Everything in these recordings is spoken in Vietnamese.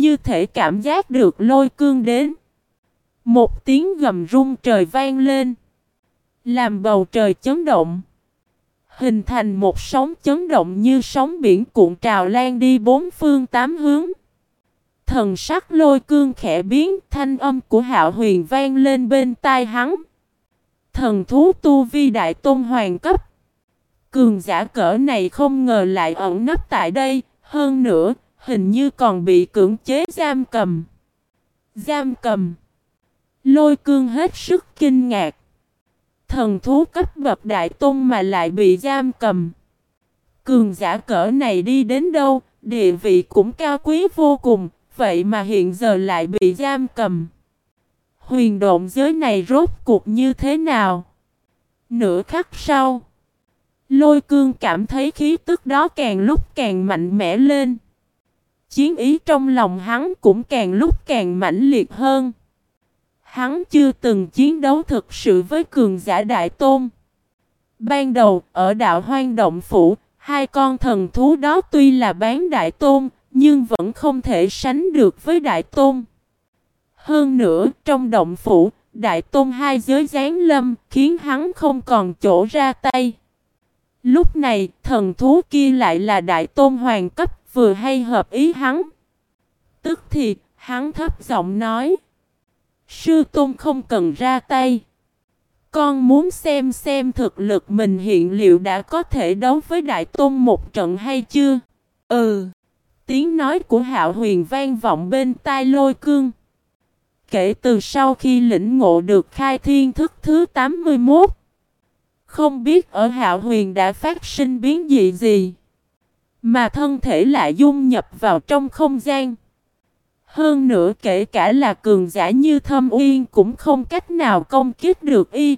như thể cảm giác được lôi cương đến. Một tiếng gầm rung trời vang lên. Làm bầu trời chấn động. Hình thành một sóng chấn động như sóng biển cuộn trào lan đi bốn phương tám hướng. Thần sắc lôi cương khẽ biến thanh âm của hạo huyền vang lên bên tai hắn. Thần thú tu vi đại tôn hoàng cấp. Cường giả cỡ này không ngờ lại ẩn nấp tại đây, hơn nữa, hình như còn bị cưỡng chế giam cầm. Giam cầm. Lôi cương hết sức kinh ngạc. Thần thú cấp bậc đại tôn mà lại bị giam cầm. Cường giả cỡ này đi đến đâu, địa vị cũng cao quý vô cùng, vậy mà hiện giờ lại bị giam cầm. Huyền độn giới này rốt cuộc như thế nào? Nửa khắc sau, lôi cương cảm thấy khí tức đó càng lúc càng mạnh mẽ lên. Chiến ý trong lòng hắn cũng càng lúc càng mãnh liệt hơn. Hắn chưa từng chiến đấu thực sự với cường giả đại tôn. Ban đầu, ở đạo hoang động phủ, hai con thần thú đó tuy là bán đại tôn, nhưng vẫn không thể sánh được với đại tôn. Hơn nữa, trong động phủ, đại tôn hai giới giáng lâm, khiến hắn không còn chỗ ra tay. Lúc này, thần thú kia lại là đại tôn hoàng cấp, vừa hay hợp ý hắn. Tức thì, hắn thấp giọng nói. Sư tôn không cần ra tay. Con muốn xem xem thực lực mình hiện liệu đã có thể đấu với đại tôn một trận hay chưa? Ừ. Tiếng nói của hạo huyền vang vọng bên tai lôi cương. Kể từ sau khi lĩnh ngộ được khai thiên thức thứ 81. Không biết ở hạo huyền đã phát sinh biến dị gì. Mà thân thể lại dung nhập vào trong không gian. Hơn nữa kể cả là cường giả như thâm uyên cũng không cách nào công kích được y.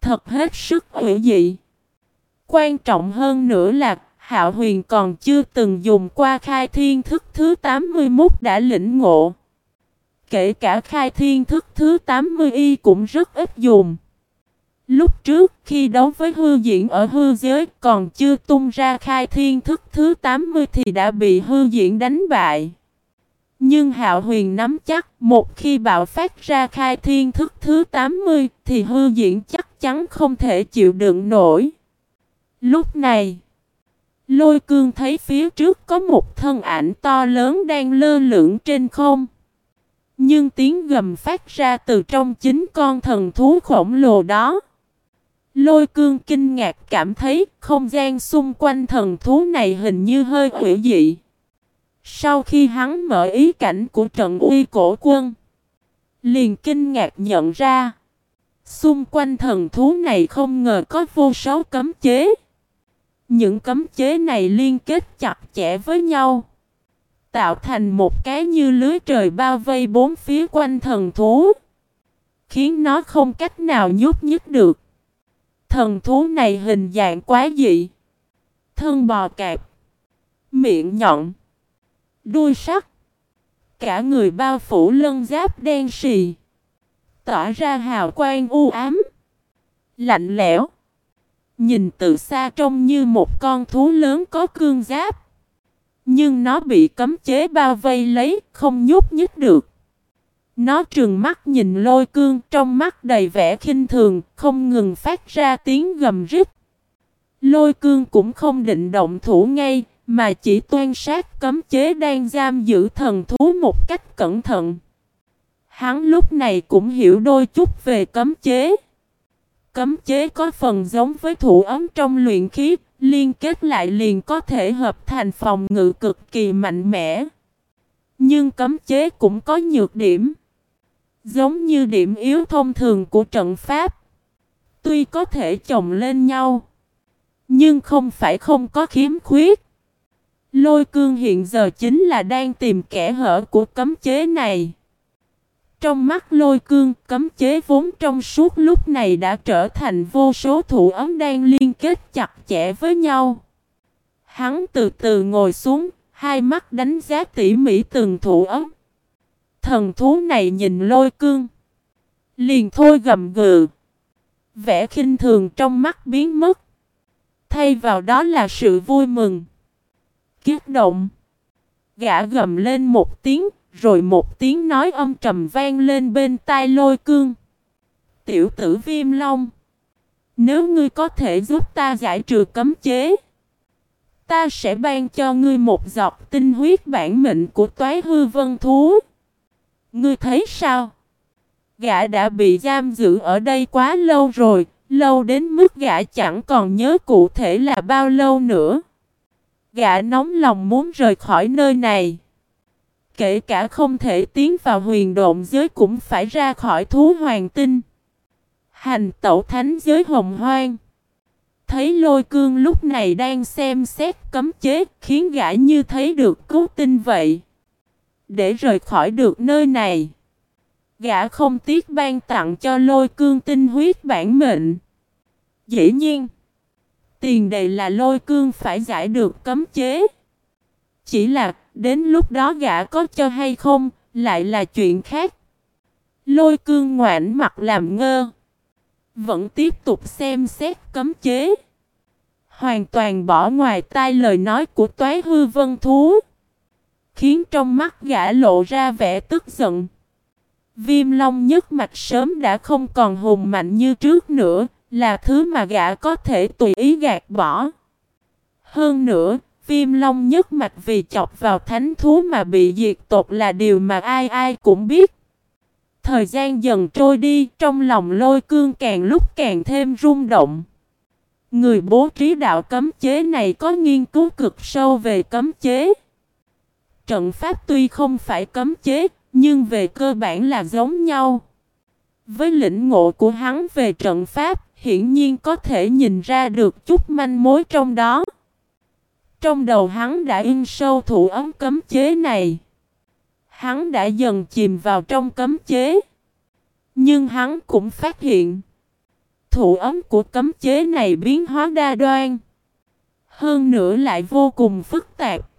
Thật hết sức hữu dị. Quan trọng hơn nữa là Hạo Huyền còn chưa từng dùng qua khai thiên thức thứ 81 đã lĩnh ngộ. Kể cả khai thiên thức thứ 80 y cũng rất ít dùng. Lúc trước khi đấu với hư diễn ở hư giới còn chưa tung ra khai thiên thức thứ 80 thì đã bị hư diễn đánh bại. Nhưng Hạo Huyền nắm chắc một khi bạo phát ra khai thiên thức thứ 80 thì hư diễn chắc chắn không thể chịu đựng nổi. Lúc này, lôi cương thấy phía trước có một thân ảnh to lớn đang lơ lửng trên không. Nhưng tiếng gầm phát ra từ trong chính con thần thú khổng lồ đó. Lôi cương kinh ngạc cảm thấy không gian xung quanh thần thú này hình như hơi hủy dị. Sau khi hắn mở ý cảnh của trận uy cổ quân, liền kinh ngạc nhận ra, xung quanh thần thú này không ngờ có vô số cấm chế. Những cấm chế này liên kết chặt chẽ với nhau, tạo thành một cái như lưới trời bao vây bốn phía quanh thần thú, khiến nó không cách nào nhúc nhích được. Thần thú này hình dạng quá dị, thân bò cạp, miệng nhọn đuôi sắc, Cả người bao phủ lân giáp đen xì. Tỏa ra hào quang u ám. Lạnh lẽo. Nhìn từ xa trông như một con thú lớn có cương giáp. Nhưng nó bị cấm chế bao vây lấy, không nhúc nhích được. Nó trừng mắt nhìn lôi cương trong mắt đầy vẻ khinh thường, không ngừng phát ra tiếng gầm rít. Lôi cương cũng không định động thủ ngay, mà chỉ toan sát cấm chế đang giam giữ thần thú một cách cẩn thận. Hắn lúc này cũng hiểu đôi chút về cấm chế. Cấm chế có phần giống với thủ ấm trong luyện khí, liên kết lại liền có thể hợp thành phòng ngự cực kỳ mạnh mẽ. Nhưng cấm chế cũng có nhược điểm. Giống như điểm yếu thông thường của trận pháp. Tuy có thể chồng lên nhau, nhưng không phải không có khiếm khuyết. Lôi cương hiện giờ chính là đang tìm kẻ hở của cấm chế này. Trong mắt lôi cương, cấm chế vốn trong suốt lúc này đã trở thành vô số thủ ấm đang liên kết chặt chẽ với nhau. Hắn từ từ ngồi xuống, hai mắt đánh giá tỉ mỉ từng thủ ấm. Thần thú này nhìn lôi cương. Liền thôi gầm gừ. Vẻ khinh thường trong mắt biến mất. Thay vào đó là sự vui mừng kiết động. Gã gầm lên một tiếng, rồi một tiếng nói âm trầm vang lên bên tai lôi cương. Tiểu tử viêm long. Nếu ngươi có thể giúp ta giải trừ cấm chế. Ta sẽ ban cho ngươi một giọt tinh huyết bản mệnh của toái hư vân thú. Ngươi thấy sao? Gã đã bị giam giữ ở đây quá lâu rồi, lâu đến mức gã chẳng còn nhớ cụ thể là bao lâu nữa. Gã nóng lòng muốn rời khỏi nơi này. Kể cả không thể tiến vào huyền độn giới cũng phải ra khỏi thú hoàng tinh. Hành tẩu thánh giới hồng hoang. Thấy lôi cương lúc này đang xem xét cấm chế khiến gã như thấy được cứu tinh vậy. Để rời khỏi được nơi này. Gã không tiếc ban tặng cho lôi cương tinh huyết bản mệnh. Dĩ nhiên. Tiền đề là lôi cương phải giải được cấm chế. Chỉ là, đến lúc đó gã có cho hay không, lại là chuyện khác. Lôi cương ngoãn mặt làm ngơ. Vẫn tiếp tục xem xét cấm chế. Hoàn toàn bỏ ngoài tai lời nói của toái hư vân thú. Khiến trong mắt gã lộ ra vẻ tức giận. Viêm long nhất mạch sớm đã không còn hùng mạnh như trước nữa, là thứ mà gã có thể tùy ý gạt bỏ. Hơn nữa, viêm long nhất mạch vì chọc vào thánh thú mà bị diệt tột là điều mà ai ai cũng biết. Thời gian dần trôi đi, trong lòng lôi cương càng lúc càng thêm rung động. Người bố trí đạo cấm chế này có nghiên cứu cực sâu về cấm chế. Trận pháp tuy không phải cấm chế, nhưng về cơ bản là giống nhau. Với lĩnh ngộ của hắn về trận pháp, hiển nhiên có thể nhìn ra được chút manh mối trong đó. Trong đầu hắn đã in sâu thủ ấm cấm chế này. Hắn đã dần chìm vào trong cấm chế. Nhưng hắn cũng phát hiện. Thủ ấm của cấm chế này biến hóa đa đoan. Hơn nữa lại vô cùng phức tạp.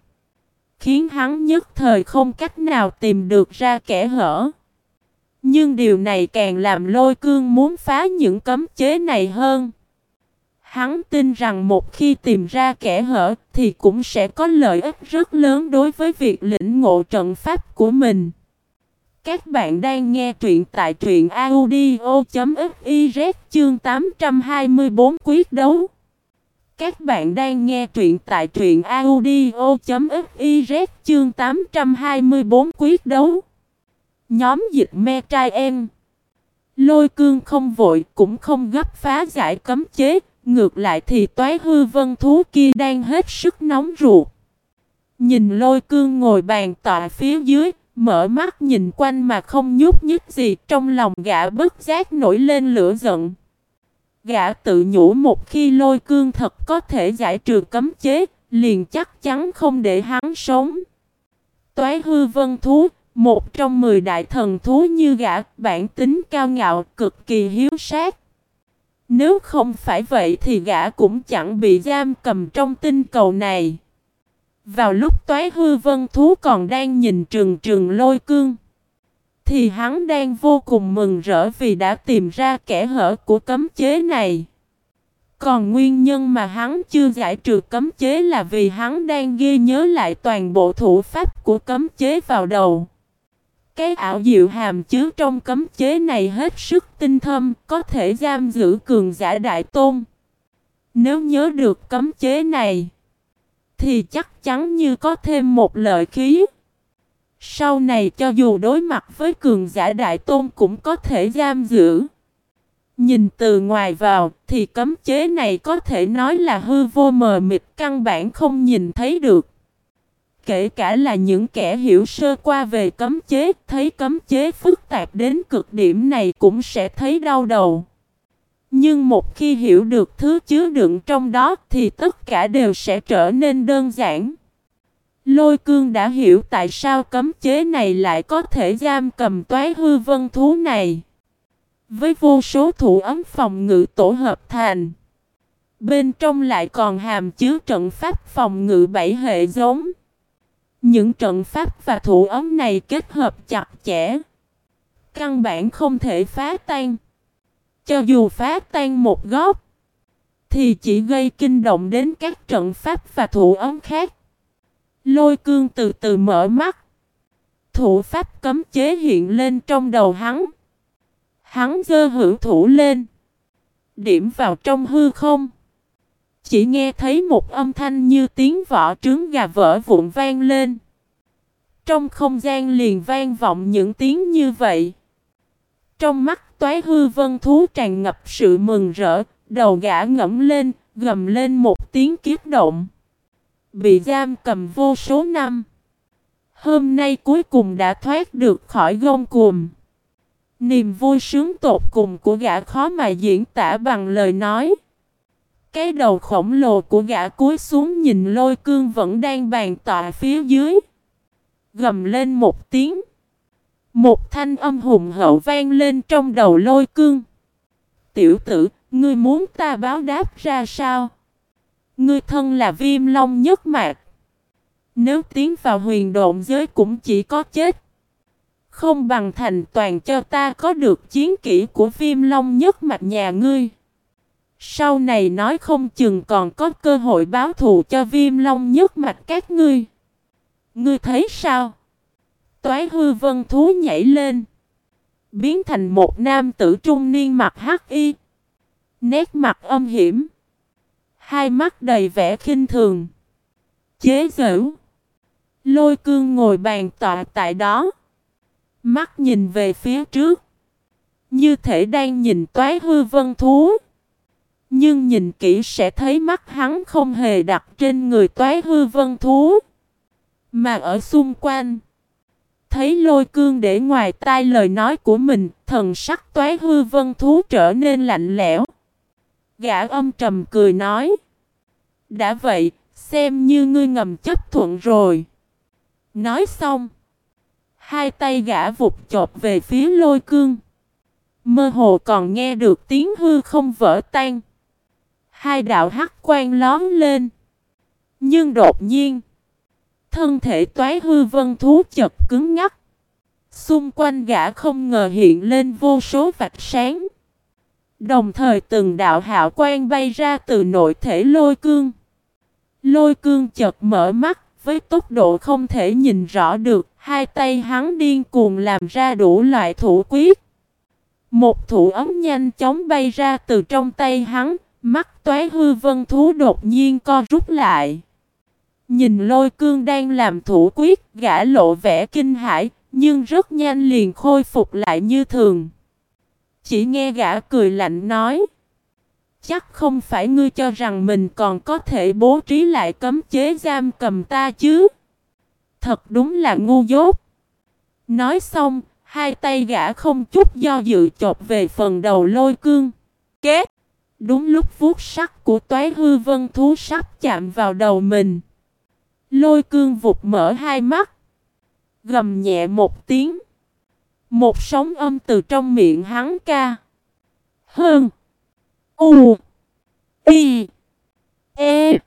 Khiến hắn nhất thời không cách nào tìm được ra kẻ hở. Nhưng điều này càng làm lôi cương muốn phá những cấm chế này hơn. Hắn tin rằng một khi tìm ra kẻ hở thì cũng sẽ có lợi ích rất lớn đối với việc lĩnh ngộ trận pháp của mình. Các bạn đang nghe truyện tại truyện audio.fiz chương 824 quyết đấu. Các bạn đang nghe truyện tại truyện audio.fiz chương 824 quyết đấu. Nhóm dịch me trai em. Lôi cương không vội, cũng không gấp phá giải cấm chế. Ngược lại thì toái hư vân thú kia đang hết sức nóng ruột. Nhìn lôi cương ngồi bàn tọa phía dưới. Mở mắt nhìn quanh mà không nhúc nhích gì. Trong lòng gã bất giác nổi lên lửa giận. Gã tự nhủ một khi lôi cương thật có thể giải trừ cấm chế, liền chắc chắn không để hắn sống. Toái hư vân thú, một trong mười đại thần thú như gã, bản tính cao ngạo, cực kỳ hiếu sát. Nếu không phải vậy thì gã cũng chẳng bị giam cầm trong tinh cầu này. Vào lúc toái hư vân thú còn đang nhìn trừng trừng lôi cương thì hắn đang vô cùng mừng rỡ vì đã tìm ra kẻ hở của cấm chế này. Còn nguyên nhân mà hắn chưa giải trừ cấm chế là vì hắn đang ghi nhớ lại toàn bộ thủ pháp của cấm chế vào đầu. Cái ảo diệu hàm chứa trong cấm chế này hết sức tinh thâm, có thể giam giữ cường giả đại tôn. Nếu nhớ được cấm chế này, thì chắc chắn như có thêm một lợi khí. Sau này cho dù đối mặt với cường giả đại tôn cũng có thể giam giữ. Nhìn từ ngoài vào thì cấm chế này có thể nói là hư vô mờ mịt căn bản không nhìn thấy được. Kể cả là những kẻ hiểu sơ qua về cấm chế, thấy cấm chế phức tạp đến cực điểm này cũng sẽ thấy đau đầu. Nhưng một khi hiểu được thứ chứa đựng trong đó thì tất cả đều sẽ trở nên đơn giản. Lôi cương đã hiểu tại sao cấm chế này lại có thể giam cầm toái hư vân thú này. Với vô số thủ ấm phòng ngự tổ hợp thành. Bên trong lại còn hàm chứa trận pháp phòng ngự bảy hệ giống. Những trận pháp và thủ ấm này kết hợp chặt chẽ. Căn bản không thể phá tan. Cho dù phá tan một góc. Thì chỉ gây kinh động đến các trận pháp và thủ ấm khác. Lôi cương từ từ mở mắt. Thủ pháp cấm chế hiện lên trong đầu hắn. Hắn dơ hữu thủ lên. Điểm vào trong hư không. Chỉ nghe thấy một âm thanh như tiếng vỏ trứng gà vỡ vụn vang lên. Trong không gian liền vang vọng những tiếng như vậy. Trong mắt toái hư vân thú tràn ngập sự mừng rỡ, đầu gã ngẫm lên, gầm lên một tiếng kiếp động. Bị giam cầm vô số năm. Hôm nay cuối cùng đã thoát được khỏi gông cùm. Niềm vui sướng tột cùng của gã khó mà diễn tả bằng lời nói. Cái đầu khổng lồ của gã cúi xuống nhìn lôi cương vẫn đang bàn tọa phía dưới. Gầm lên một tiếng. Một thanh âm hùng hậu vang lên trong đầu lôi cương. Tiểu tử, ngươi muốn ta báo đáp ra sao? Ngươi thân là viêm long nhất mạc. Nếu tiến vào huyền độn giới cũng chỉ có chết. Không bằng thành toàn cho ta có được chiến kỹ của viêm long nhất mạc nhà ngươi. Sau này nói không chừng còn có cơ hội báo thù cho viêm long nhất mạch các ngươi. Ngươi thấy sao? Toái hư vân thú nhảy lên. Biến thành một nam tử trung niên mặt hắc y. Nét mặt âm hiểm. Hai mắt đầy vẻ khinh thường. Chế giễu. Lôi cương ngồi bàn tọa tại đó. Mắt nhìn về phía trước. Như thể đang nhìn toái hư vân thú. Nhưng nhìn kỹ sẽ thấy mắt hắn không hề đặt trên người toái hư vân thú. Mà ở xung quanh. Thấy lôi cương để ngoài tai lời nói của mình, thần sắc toái hư vân thú trở nên lạnh lẽo. Gã âm trầm cười nói. Đã vậy, xem như ngươi ngầm chấp thuận rồi. Nói xong. Hai tay gã vụt chộp về phía lôi cương. Mơ hồ còn nghe được tiếng hư không vỡ tan. Hai đạo hắc quan lóm lên. Nhưng đột nhiên. Thân thể toái hư vân thú chật cứng ngắc. Xung quanh gã không ngờ hiện lên vô số vạch sáng. Đồng thời từng đạo hạo quang bay ra từ nội thể lôi cương. Lôi cương chợt mở mắt, với tốc độ không thể nhìn rõ được, hai tay hắn điên cuồng làm ra đủ loại thủ quyết. Một thủ ấm nhanh chóng bay ra từ trong tay hắn, mắt toái hư vân thú đột nhiên co rút lại. Nhìn lôi cương đang làm thủ quyết, gã lộ vẻ kinh hãi, nhưng rất nhanh liền khôi phục lại như thường. Chỉ nghe gã cười lạnh nói. Chắc không phải ngươi cho rằng mình còn có thể bố trí lại cấm chế giam cầm ta chứ. Thật đúng là ngu dốt. Nói xong, hai tay gã không chút do dự chộp về phần đầu lôi cương. Kết! Đúng lúc vuốt sắc của toái hư vân thú sắp chạm vào đầu mình. Lôi cương vụt mở hai mắt. Gầm nhẹ một tiếng. Một sóng âm từ trong miệng hắn ca. Hơn. U. Y. E.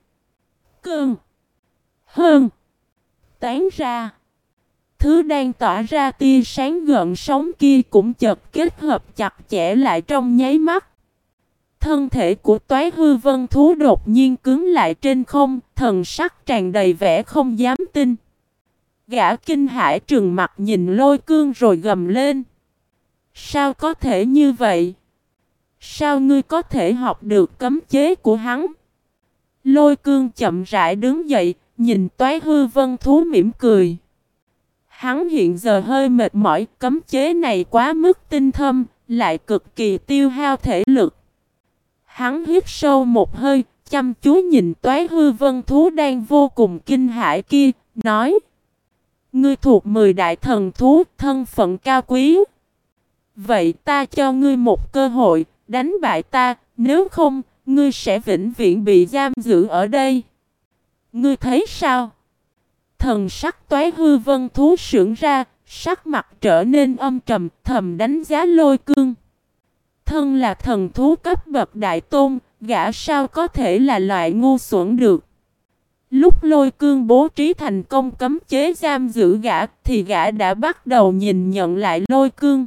Cơn. Hơn. Tán ra. Thứ đang tỏa ra tia sáng gợn sóng kia cũng chợt kết hợp chặt chẽ lại trong nháy mắt. Thân thể của toái hư vân thú đột nhiên cứng lại trên không, thần sắc tràn đầy vẻ không dám tin. Gã kinh hải trừng mặt nhìn lôi cương rồi gầm lên. Sao có thể như vậy? Sao ngươi có thể học được cấm chế của hắn? Lôi cương chậm rãi đứng dậy, nhìn toái hư vân thú mỉm cười. Hắn hiện giờ hơi mệt mỏi, cấm chế này quá mức tinh thâm, lại cực kỳ tiêu hao thể lực. Hắn hít sâu một hơi, chăm chú nhìn toái hư vân thú đang vô cùng kinh hãi kia, nói Ngươi thuộc mười đại thần thú, thân phận cao quý. Vậy ta cho ngươi một cơ hội, đánh bại ta, nếu không, ngươi sẽ vĩnh viễn bị giam giữ ở đây. Ngươi thấy sao? Thần sắc toái hư vân thú sưởng ra, sắc mặt trở nên âm trầm, thầm đánh giá lôi cương. Thân là thần thú cấp bậc đại tôn, gã sao có thể là loại ngu xuẩn được. Lúc lôi cương bố trí thành công cấm chế giam giữ gã thì gã đã bắt đầu nhìn nhận lại lôi cương.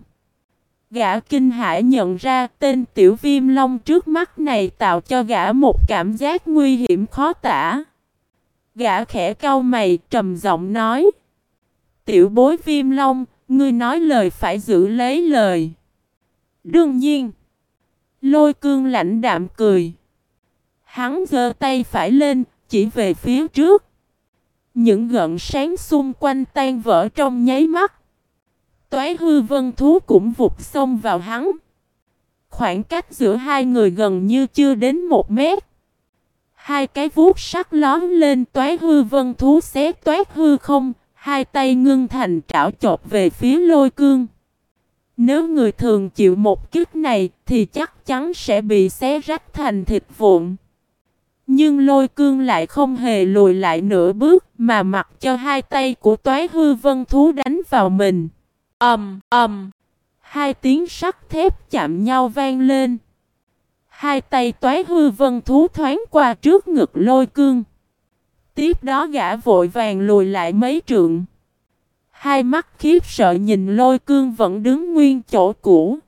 Gã kinh hãi nhận ra tên tiểu viêm long trước mắt này tạo cho gã một cảm giác nguy hiểm khó tả. Gã khẽ cau mày trầm giọng nói. Tiểu bối viêm long, ngươi nói lời phải giữ lấy lời. Đương nhiên. Lôi cương lãnh đạm cười. Hắn giơ tay phải lên, chỉ về phía trước. Những gợn sáng xung quanh tan vỡ trong nháy mắt. Toái hư vân thú cũng vụt xông vào hắn. Khoảng cách giữa hai người gần như chưa đến một mét. Hai cái vuốt sắc lón lên toái hư vân thú xé toát hư không, hai tay ngưng thành trảo chộp về phía lôi cương. Nếu người thường chịu một kích này thì chắc chắn sẽ bị xé rách thành thịt vụn. Nhưng lôi cương lại không hề lùi lại nửa bước mà mặc cho hai tay của toái hư vân thú đánh vào mình. ầm ầm, hai tiếng sắt thép chạm nhau vang lên. Hai tay toái hư vân thú thoáng qua trước ngực lôi cương. Tiếp đó gã vội vàng lùi lại mấy trượng. Hai mắt khiếp sợ nhìn lôi cương vẫn đứng nguyên chỗ cũ.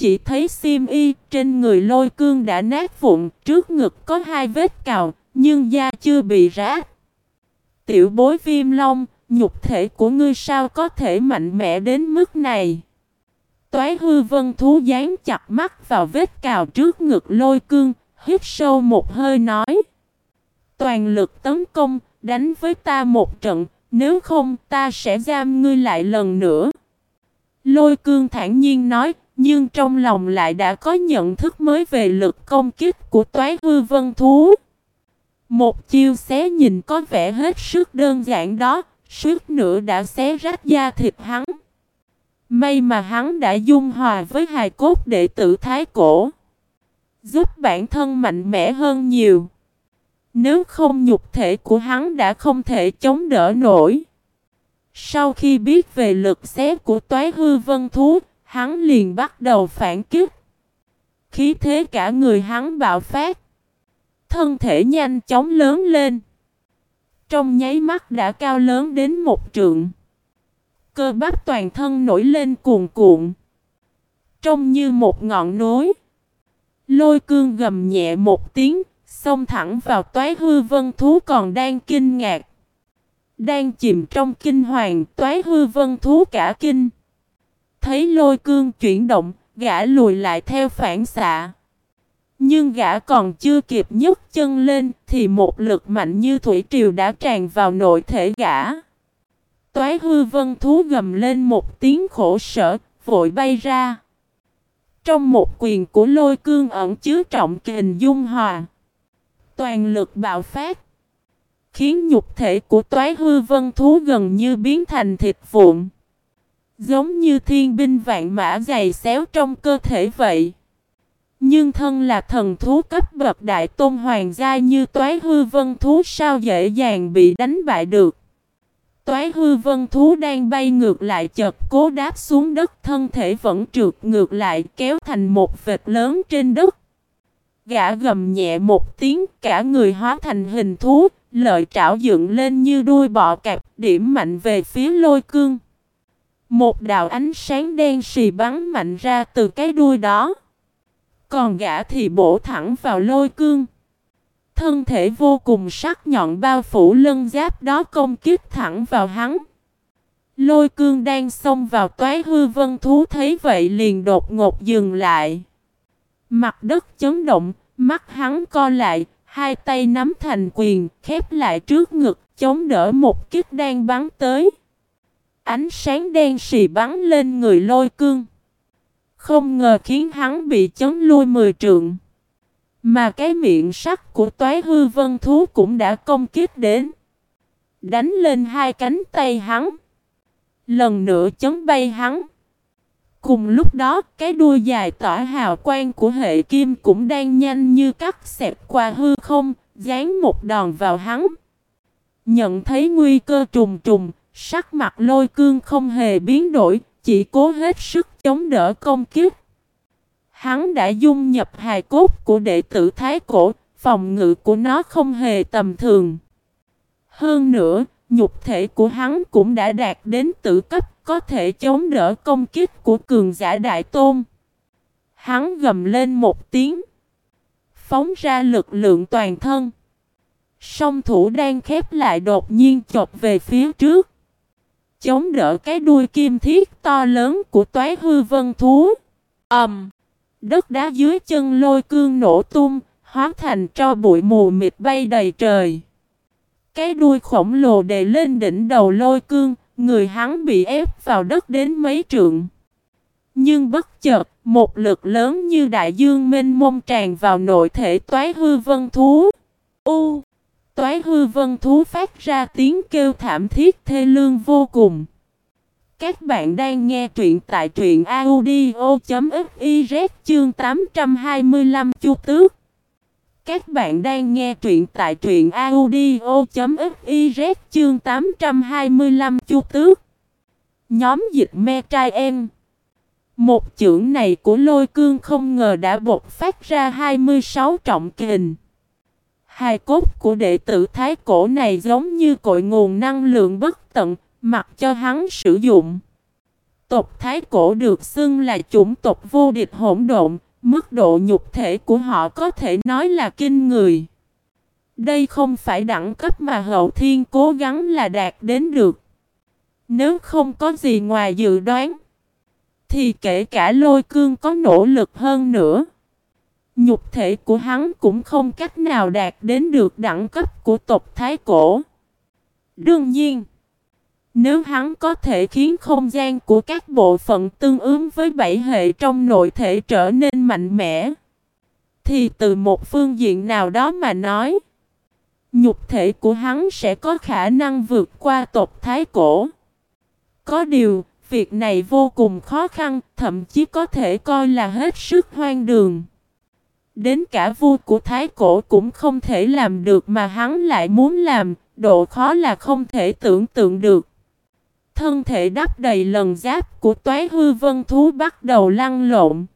Chỉ thấy xiêm y trên người lôi cương đã nát vụn, trước ngực có hai vết cào, nhưng da chưa bị rát. Tiểu bối viêm long, nhục thể của ngươi sao có thể mạnh mẽ đến mức này? Toái hư vân thú dán chặt mắt vào vết cào trước ngực lôi cương, hít sâu một hơi nói. Toàn lực tấn công, đánh với ta một trận, nếu không ta sẽ giam ngươi lại lần nữa. Lôi cương thản nhiên nói, nhưng trong lòng lại đã có nhận thức mới về lực công kích của toái hư vân thú. Một chiêu xé nhìn có vẻ hết sức đơn giản đó, suốt nữa đã xé rách da thịt hắn. May mà hắn đã dung hòa với hài cốt đệ tử thái cổ. Giúp bản thân mạnh mẽ hơn nhiều. Nếu không nhục thể của hắn đã không thể chống đỡ nổi. Sau khi biết về lực xé của toái hư vân thú, hắn liền bắt đầu phản kích. Khí thế cả người hắn bạo phát. Thân thể nhanh chóng lớn lên. Trong nháy mắt đã cao lớn đến một trượng. Cơ bắp toàn thân nổi lên cuồn cuộn. Trông như một ngọn núi. Lôi cương gầm nhẹ một tiếng, xông thẳng vào toái hư vân thú còn đang kinh ngạc. Đang chìm trong kinh hoàng, toái hư vân thú cả kinh. Thấy lôi cương chuyển động, gã lùi lại theo phản xạ. Nhưng gã còn chưa kịp nhấc chân lên thì một lực mạnh như thủy triều đã tràn vào nội thể gã. Toái hư vân thú gầm lên một tiếng khổ sở, vội bay ra. Trong một quyền của lôi cương ẩn chứa trọng kình dung hòa. Toàn lực bạo phát. Khiến nhục thể của toái hư vân thú gần như biến thành thịt vụn. Giống như thiên binh vạn mã dày xéo trong cơ thể vậy. Nhưng thân là thần thú cấp bậc đại tôn hoàng gia như toái hư vân thú sao dễ dàng bị đánh bại được. Toái hư vân thú đang bay ngược lại chợt cố đáp xuống đất thân thể vẫn trượt ngược lại kéo thành một vệt lớn trên đất. Gã gầm nhẹ một tiếng cả người hóa thành hình thú, lợi trảo dựng lên như đuôi bọ cạp điểm mạnh về phía lôi cương. Một đạo ánh sáng đen xì bắn mạnh ra từ cái đuôi đó. Còn gã thì bổ thẳng vào lôi cương. Thân thể vô cùng sắc nhọn bao phủ lân giáp đó công kích thẳng vào hắn. Lôi cương đang xông vào toái hư vân thú thấy vậy liền đột ngột dừng lại. Mặt đất chấn động, mắt hắn co lại, hai tay nắm thành quyền, khép lại trước ngực, chống đỡ một kích đang bắn tới. Ánh sáng đen xì bắn lên người lôi cương. Không ngờ khiến hắn bị chấn lui mười trượng. Mà cái miệng sắt của toái hư vân thú cũng đã công kích đến. Đánh lên hai cánh tay hắn. Lần nữa chấn bay hắn. Cùng lúc đó, cái đuôi dài tỏa hào quang của hệ kim cũng đang nhanh như cắt xẹp qua hư không, dán một đòn vào hắn. Nhận thấy nguy cơ trùng trùng, sắc mặt lôi cương không hề biến đổi, chỉ cố hết sức chống đỡ công kiếp. Hắn đã dung nhập hài cốt của đệ tử Thái Cổ, phòng ngự của nó không hề tầm thường. Hơn nữa, nhục thể của hắn cũng đã đạt đến tử cấp, có thể chống đỡ công kích của cường giả đại tôn. Hắn gầm lên một tiếng, phóng ra lực lượng toàn thân. Song thủ đang khép lại đột nhiên chộp về phía trước. Chống đỡ cái đuôi kim thiết to lớn của toái hư vân thú. ầm, um, Đất đá dưới chân lôi cương nổ tung, hóa thành cho bụi mù mịt bay đầy trời. Cái đuôi khổng lồ đè lên đỉnh đầu lôi cương, người hắn bị ép vào đất đến mấy trượng. Nhưng bất chợt, một lực lớn như đại dương mênh mông tràn vào nội thể toái hư vân thú. U! Toái hư vân thú phát ra tiếng kêu thảm thiết thê lương vô cùng. Các bạn đang nghe truyện tại truyện audio.fiz chương 825 Chu Tước. Các bạn đang nghe truyện tại truyện audio.fiz chương 825 Chu Tước. Nhóm dịch me trai em. Một chưởng này của lôi cương không ngờ đã bột phát ra 26 trọng kình. Hai cốt của đệ tử thái cổ này giống như cội nguồn năng lượng bất tận, mặc cho hắn sử dụng. Tộc thái cổ được xưng là chủng tộc vô địch hỗn độn, mức độ nhục thể của họ có thể nói là kinh người. Đây không phải đẳng cấp mà hậu thiên cố gắng là đạt đến được. Nếu không có gì ngoài dự đoán, thì kể cả lôi cương có nỗ lực hơn nữa. Nhục thể của hắn cũng không cách nào đạt đến được đẳng cấp của tộc Thái Cổ. Đương nhiên, nếu hắn có thể khiến không gian của các bộ phận tương ứng với bảy hệ trong nội thể trở nên mạnh mẽ, thì từ một phương diện nào đó mà nói, nhục thể của hắn sẽ có khả năng vượt qua tộc Thái Cổ. Có điều, việc này vô cùng khó khăn, thậm chí có thể coi là hết sức hoang đường. Đến cả vua của Thái Cổ cũng không thể làm được mà hắn lại muốn làm, độ khó là không thể tưởng tượng được. Thân thể đắp đầy lần giáp của toái hư vân thú bắt đầu lăn lộn.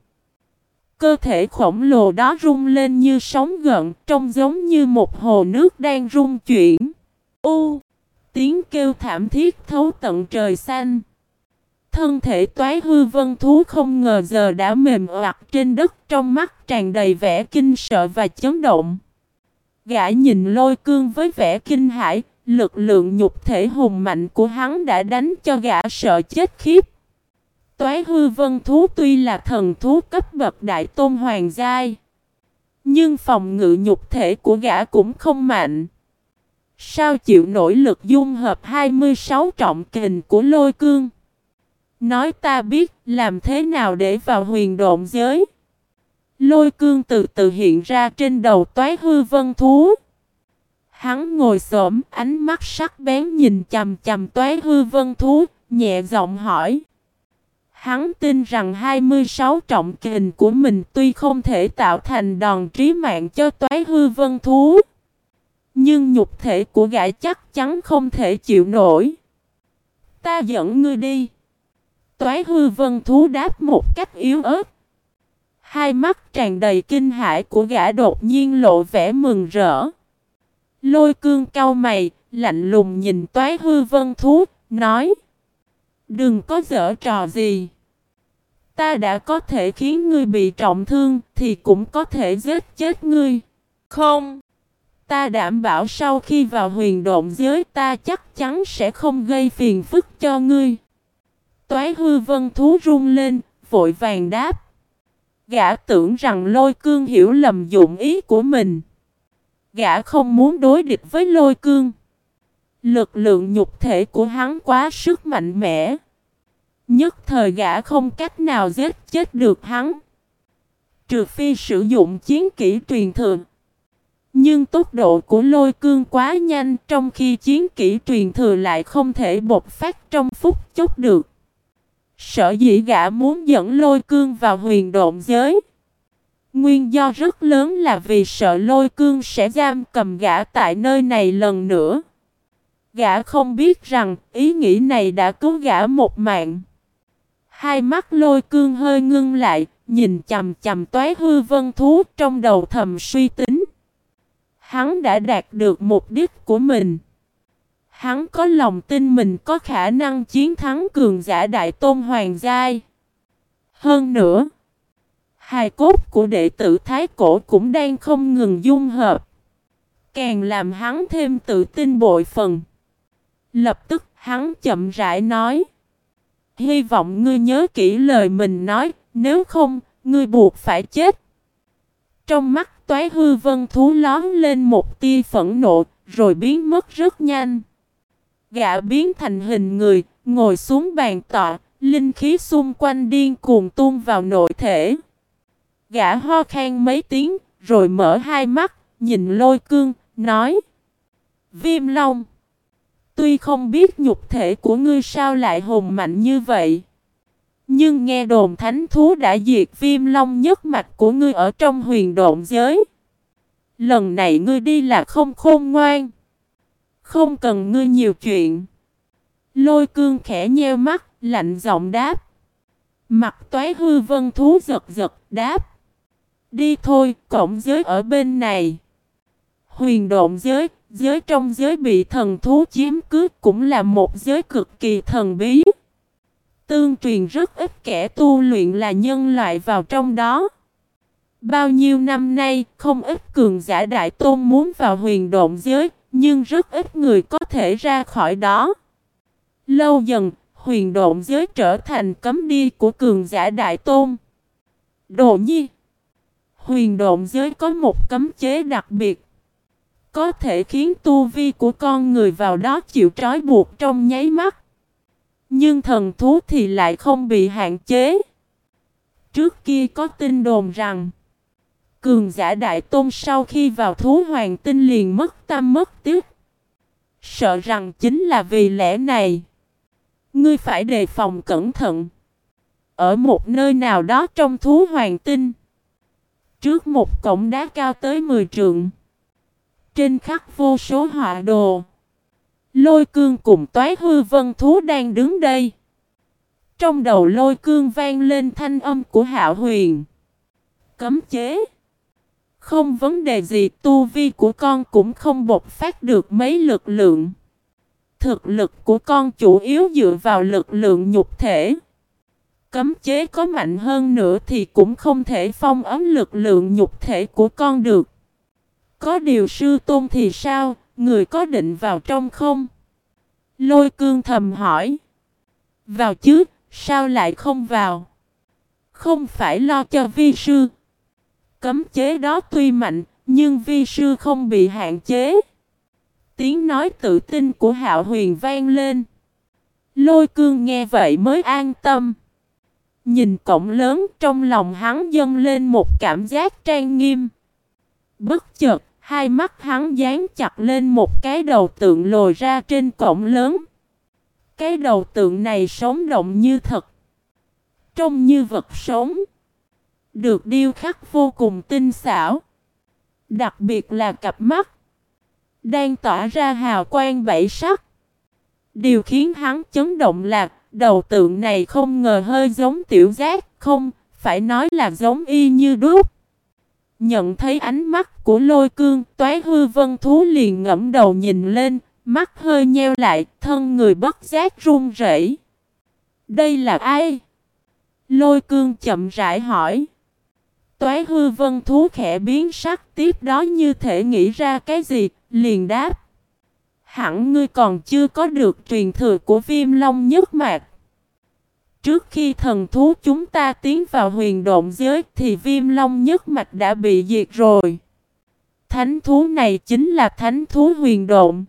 Cơ thể khổng lồ đó rung lên như sóng gợn, trông giống như một hồ nước đang rung chuyển. U! Tiếng kêu thảm thiết thấu tận trời xanh. Thân thể toái hư vân thú không ngờ giờ đã mềm oặt trên đất trong mắt tràn đầy vẻ kinh sợ và chấn động. Gã nhìn lôi cương với vẻ kinh hãi, lực lượng nhục thể hùng mạnh của hắn đã đánh cho gã sợ chết khiếp. Toái hư vân thú tuy là thần thú cấp bậc đại tôn hoàng giai, nhưng phòng ngự nhục thể của gã cũng không mạnh. Sao chịu nổi lực dung hợp 26 trọng kình của lôi cương? Nói ta biết làm thế nào để vào huyền độn giới. Lôi cương từ từ hiện ra trên đầu toái hư vân thú. Hắn ngồi xổm ánh mắt sắc bén nhìn chầm chầm toái hư vân thú, nhẹ giọng hỏi. Hắn tin rằng 26 trọng kình của mình tuy không thể tạo thành đòn trí mạng cho toái hư vân thú. Nhưng nhục thể của gã chắc chắn không thể chịu nổi. Ta dẫn ngươi đi. Toái hư vân thú đáp một cách yếu ớt. Hai mắt tràn đầy kinh hãi của gã đột nhiên lộ vẻ mừng rỡ. Lôi cương cau mày, lạnh lùng nhìn toái hư vân thú, nói. Đừng có dở trò gì. Ta đã có thể khiến ngươi bị trọng thương, thì cũng có thể giết chết ngươi. Không. Ta đảm bảo sau khi vào huyền độn giới ta chắc chắn sẽ không gây phiền phức cho ngươi. Toái hư vân thú rung lên, vội vàng đáp. Gã tưởng rằng lôi cương hiểu lầm dụng ý của mình. Gã không muốn đối địch với lôi cương. Lực lượng nhục thể của hắn quá sức mạnh mẽ. Nhất thời gã không cách nào giết chết được hắn. Trừ phi sử dụng chiến kỹ truyền thừa Nhưng tốc độ của lôi cương quá nhanh trong khi chiến kỹ truyền thừa lại không thể bộc phát trong phút chốc được. Sở dĩ gã muốn dẫn lôi cương vào huyền độn giới. Nguyên do rất lớn là vì sợ lôi cương sẽ giam cầm gã tại nơi này lần nữa. Gã không biết rằng ý nghĩ này đã cứu gã một mạng. Hai mắt lôi cương hơi ngưng lại, nhìn chầm chầm toái hư vân thú trong đầu thầm suy tính. Hắn đã đạt được mục đích của mình. Hắn có lòng tin mình có khả năng chiến thắng cường giả đại tôn hoàng giai. Hơn nữa, hài cốt của đệ tử Thái Cổ cũng đang không ngừng dung hợp. càng làm hắn thêm tự tin bội phần. Lập tức hắn chậm rãi nói. Hy vọng ngươi nhớ kỹ lời mình nói, nếu không, ngươi buộc phải chết. Trong mắt toái hư vân thú lón lên một tia phẫn nộ, rồi biến mất rất nhanh. Gã biến thành hình người, ngồi xuống bàn tọa, linh khí xung quanh điên cuồng tuôn vào nội thể. Gã ho khan mấy tiếng, rồi mở hai mắt, nhìn lôi cương, nói Viêm Long Tuy không biết nhục thể của ngươi sao lại hùng mạnh như vậy Nhưng nghe đồn thánh thú đã diệt viêm long nhất mạch của ngươi ở trong huyền độn giới Lần này ngươi đi là không khôn ngoan không cần ngươi nhiều chuyện Lôi cương khẽ nheo mắt, lạnh giọng đáp Mặt toái hư vân thú giật giật đáp Đi thôi, cổng giới ở bên này Huyền độn giới, giới trong giới bị thần thú chiếm cứ cũng là một giới cực kỳ thần bí. Tương truyền rất ít kẻ tu luyện là nhân loại vào trong đó. Bao nhiêu năm nay, không ít cường giả đại tôn muốn vào huyền độn giới, nhưng rất ít người có thể ra khỏi đó. Lâu dần, huyền độn giới trở thành cấm đi của cường giả đại tôn. Đồ nhi Huyền độn giới có một cấm chế đặc biệt có thể khiến tu vi của con người vào đó chịu trói buộc trong nháy mắt. Nhưng thần thú thì lại không bị hạn chế. Trước kia có tin đồn rằng Cường giả đại tôn sau khi vào thú hoàng tinh liền mất tâm mất tiếc. Sợ rằng chính là vì lẽ này. Ngươi phải đề phòng cẩn thận. Ở một nơi nào đó trong thú hoàng tinh. Trước một cổng đá cao tới 10 trượng. Trên khắc vô số họa đồ. Lôi cương cùng toái hư vân thú đang đứng đây. Trong đầu lôi cương vang lên thanh âm của hạo huyền. Cấm chế. Không vấn đề gì tu vi của con cũng không bộc phát được mấy lực lượng. Thực lực của con chủ yếu dựa vào lực lượng nhục thể. Cấm chế có mạnh hơn nữa thì cũng không thể phong ấm lực lượng nhục thể của con được. Có điều sư tôn thì sao, người có định vào trong không? Lôi cương thầm hỏi. Vào chứ, sao lại không vào? Không phải lo cho vi sư. Cấm chế đó tuy mạnh, nhưng vi sư không bị hạn chế. Tiếng nói tự tin của hạo huyền vang lên. Lôi cương nghe vậy mới an tâm. Nhìn cổng lớn trong lòng hắn dâng lên một cảm giác trang nghiêm. Bất chợt, Hai mắt hắn dán chặt lên một cái đầu tượng lồi ra trên cổng lớn. Cái đầu tượng này sống động như thật. Trông như vật sống. Được điêu khắc vô cùng tinh xảo. Đặc biệt là cặp mắt. Đang tỏa ra hào quang bảy sắc. Điều khiến hắn chấn động là đầu tượng này không ngờ hơi giống tiểu giác, không, phải nói là giống y như đúc. Nhận thấy ánh mắt của lôi cương, toái hư vân thú liền ngẫm đầu nhìn lên, mắt hơi nheo lại, thân người bất giác run rẩy. Đây là ai? Lôi cương chậm rãi hỏi. Toái hư vân thú khẽ biến sắc tiếp đó như thể nghĩ ra cái gì, liền đáp. Hẳn ngươi còn chưa có được truyền thừa của viêm long nhất mạc. Trước khi thần thú chúng ta tiến vào huyền độn giới thì viêm long nhất mạch đã bị diệt rồi. Thánh thú này chính là thánh thú huyền độn.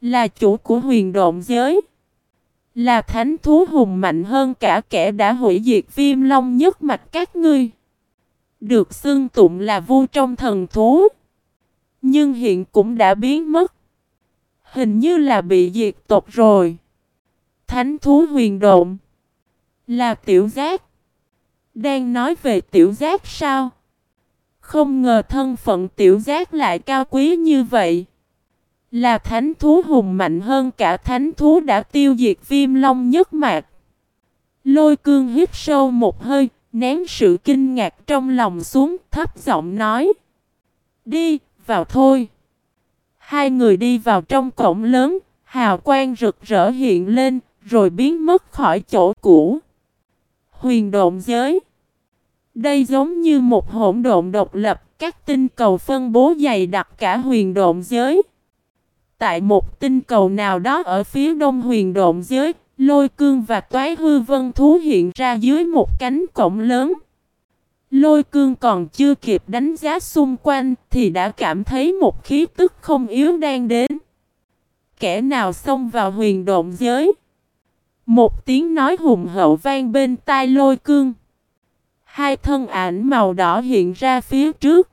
Là chủ của huyền độn giới. Là thánh thú hùng mạnh hơn cả kẻ đã hủy diệt viêm long nhất mạch các ngươi. Được xưng tụng là vua trong thần thú. Nhưng hiện cũng đã biến mất. Hình như là bị diệt tộc rồi. Thánh thú huyền độn. Là tiểu giác. Đang nói về tiểu giác sao? Không ngờ thân phận tiểu giác lại cao quý như vậy. Là thánh thú hùng mạnh hơn cả thánh thú đã tiêu diệt viêm long nhất mạc. Lôi cương hít sâu một hơi, nén sự kinh ngạc trong lòng xuống, thấp giọng nói. Đi, vào thôi. Hai người đi vào trong cổng lớn, hào quang rực rỡ hiện lên, rồi biến mất khỏi chỗ cũ. Huyền độn giới Đây giống như một hỗn độn độc lập, các tinh cầu phân bố dày đặc cả huyền độn giới. Tại một tinh cầu nào đó ở phía đông huyền độn giới, lôi cương và toái hư vân thú hiện ra dưới một cánh cổng lớn. Lôi cương còn chưa kịp đánh giá xung quanh thì đã cảm thấy một khí tức không yếu đang đến. Kẻ nào xông vào huyền độn giới? Một tiếng nói hùng hậu vang bên tai lôi cương. Hai thân ảnh màu đỏ hiện ra phía trước.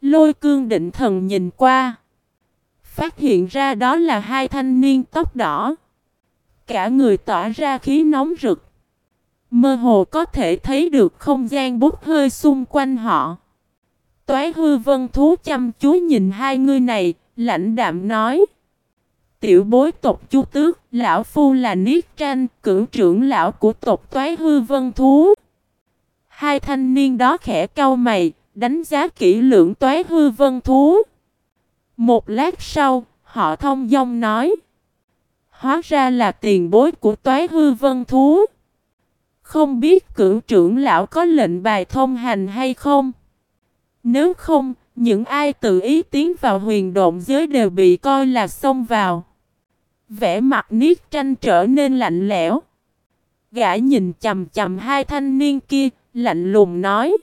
Lôi cương định thần nhìn qua. Phát hiện ra đó là hai thanh niên tóc đỏ. Cả người tỏa ra khí nóng rực. Mơ hồ có thể thấy được không gian bút hơi xung quanh họ. Toái hư vân thú chăm chú nhìn hai người này, lãnh đạm nói. Tiểu bối tộc chu tước, lão phu là Niết Tranh, cử trưởng lão của tộc Toái hư vân thú. Hai thanh niên đó khẽ cau mày, đánh giá kỹ lưỡng Toái hư vân thú. Một lát sau, họ thông dong nói. Hóa ra là tiền bối của Toái hư vân thú. Không biết cửu trưởng lão có lệnh bài thông hành hay không? Nếu không, những ai tự ý tiến vào huyền Động giới đều bị coi là xông vào. Vẻ mặt niết tranh trở nên lạnh lẽo. Gã nhìn chầm chầm hai thanh niên kia, lạnh lùng nói.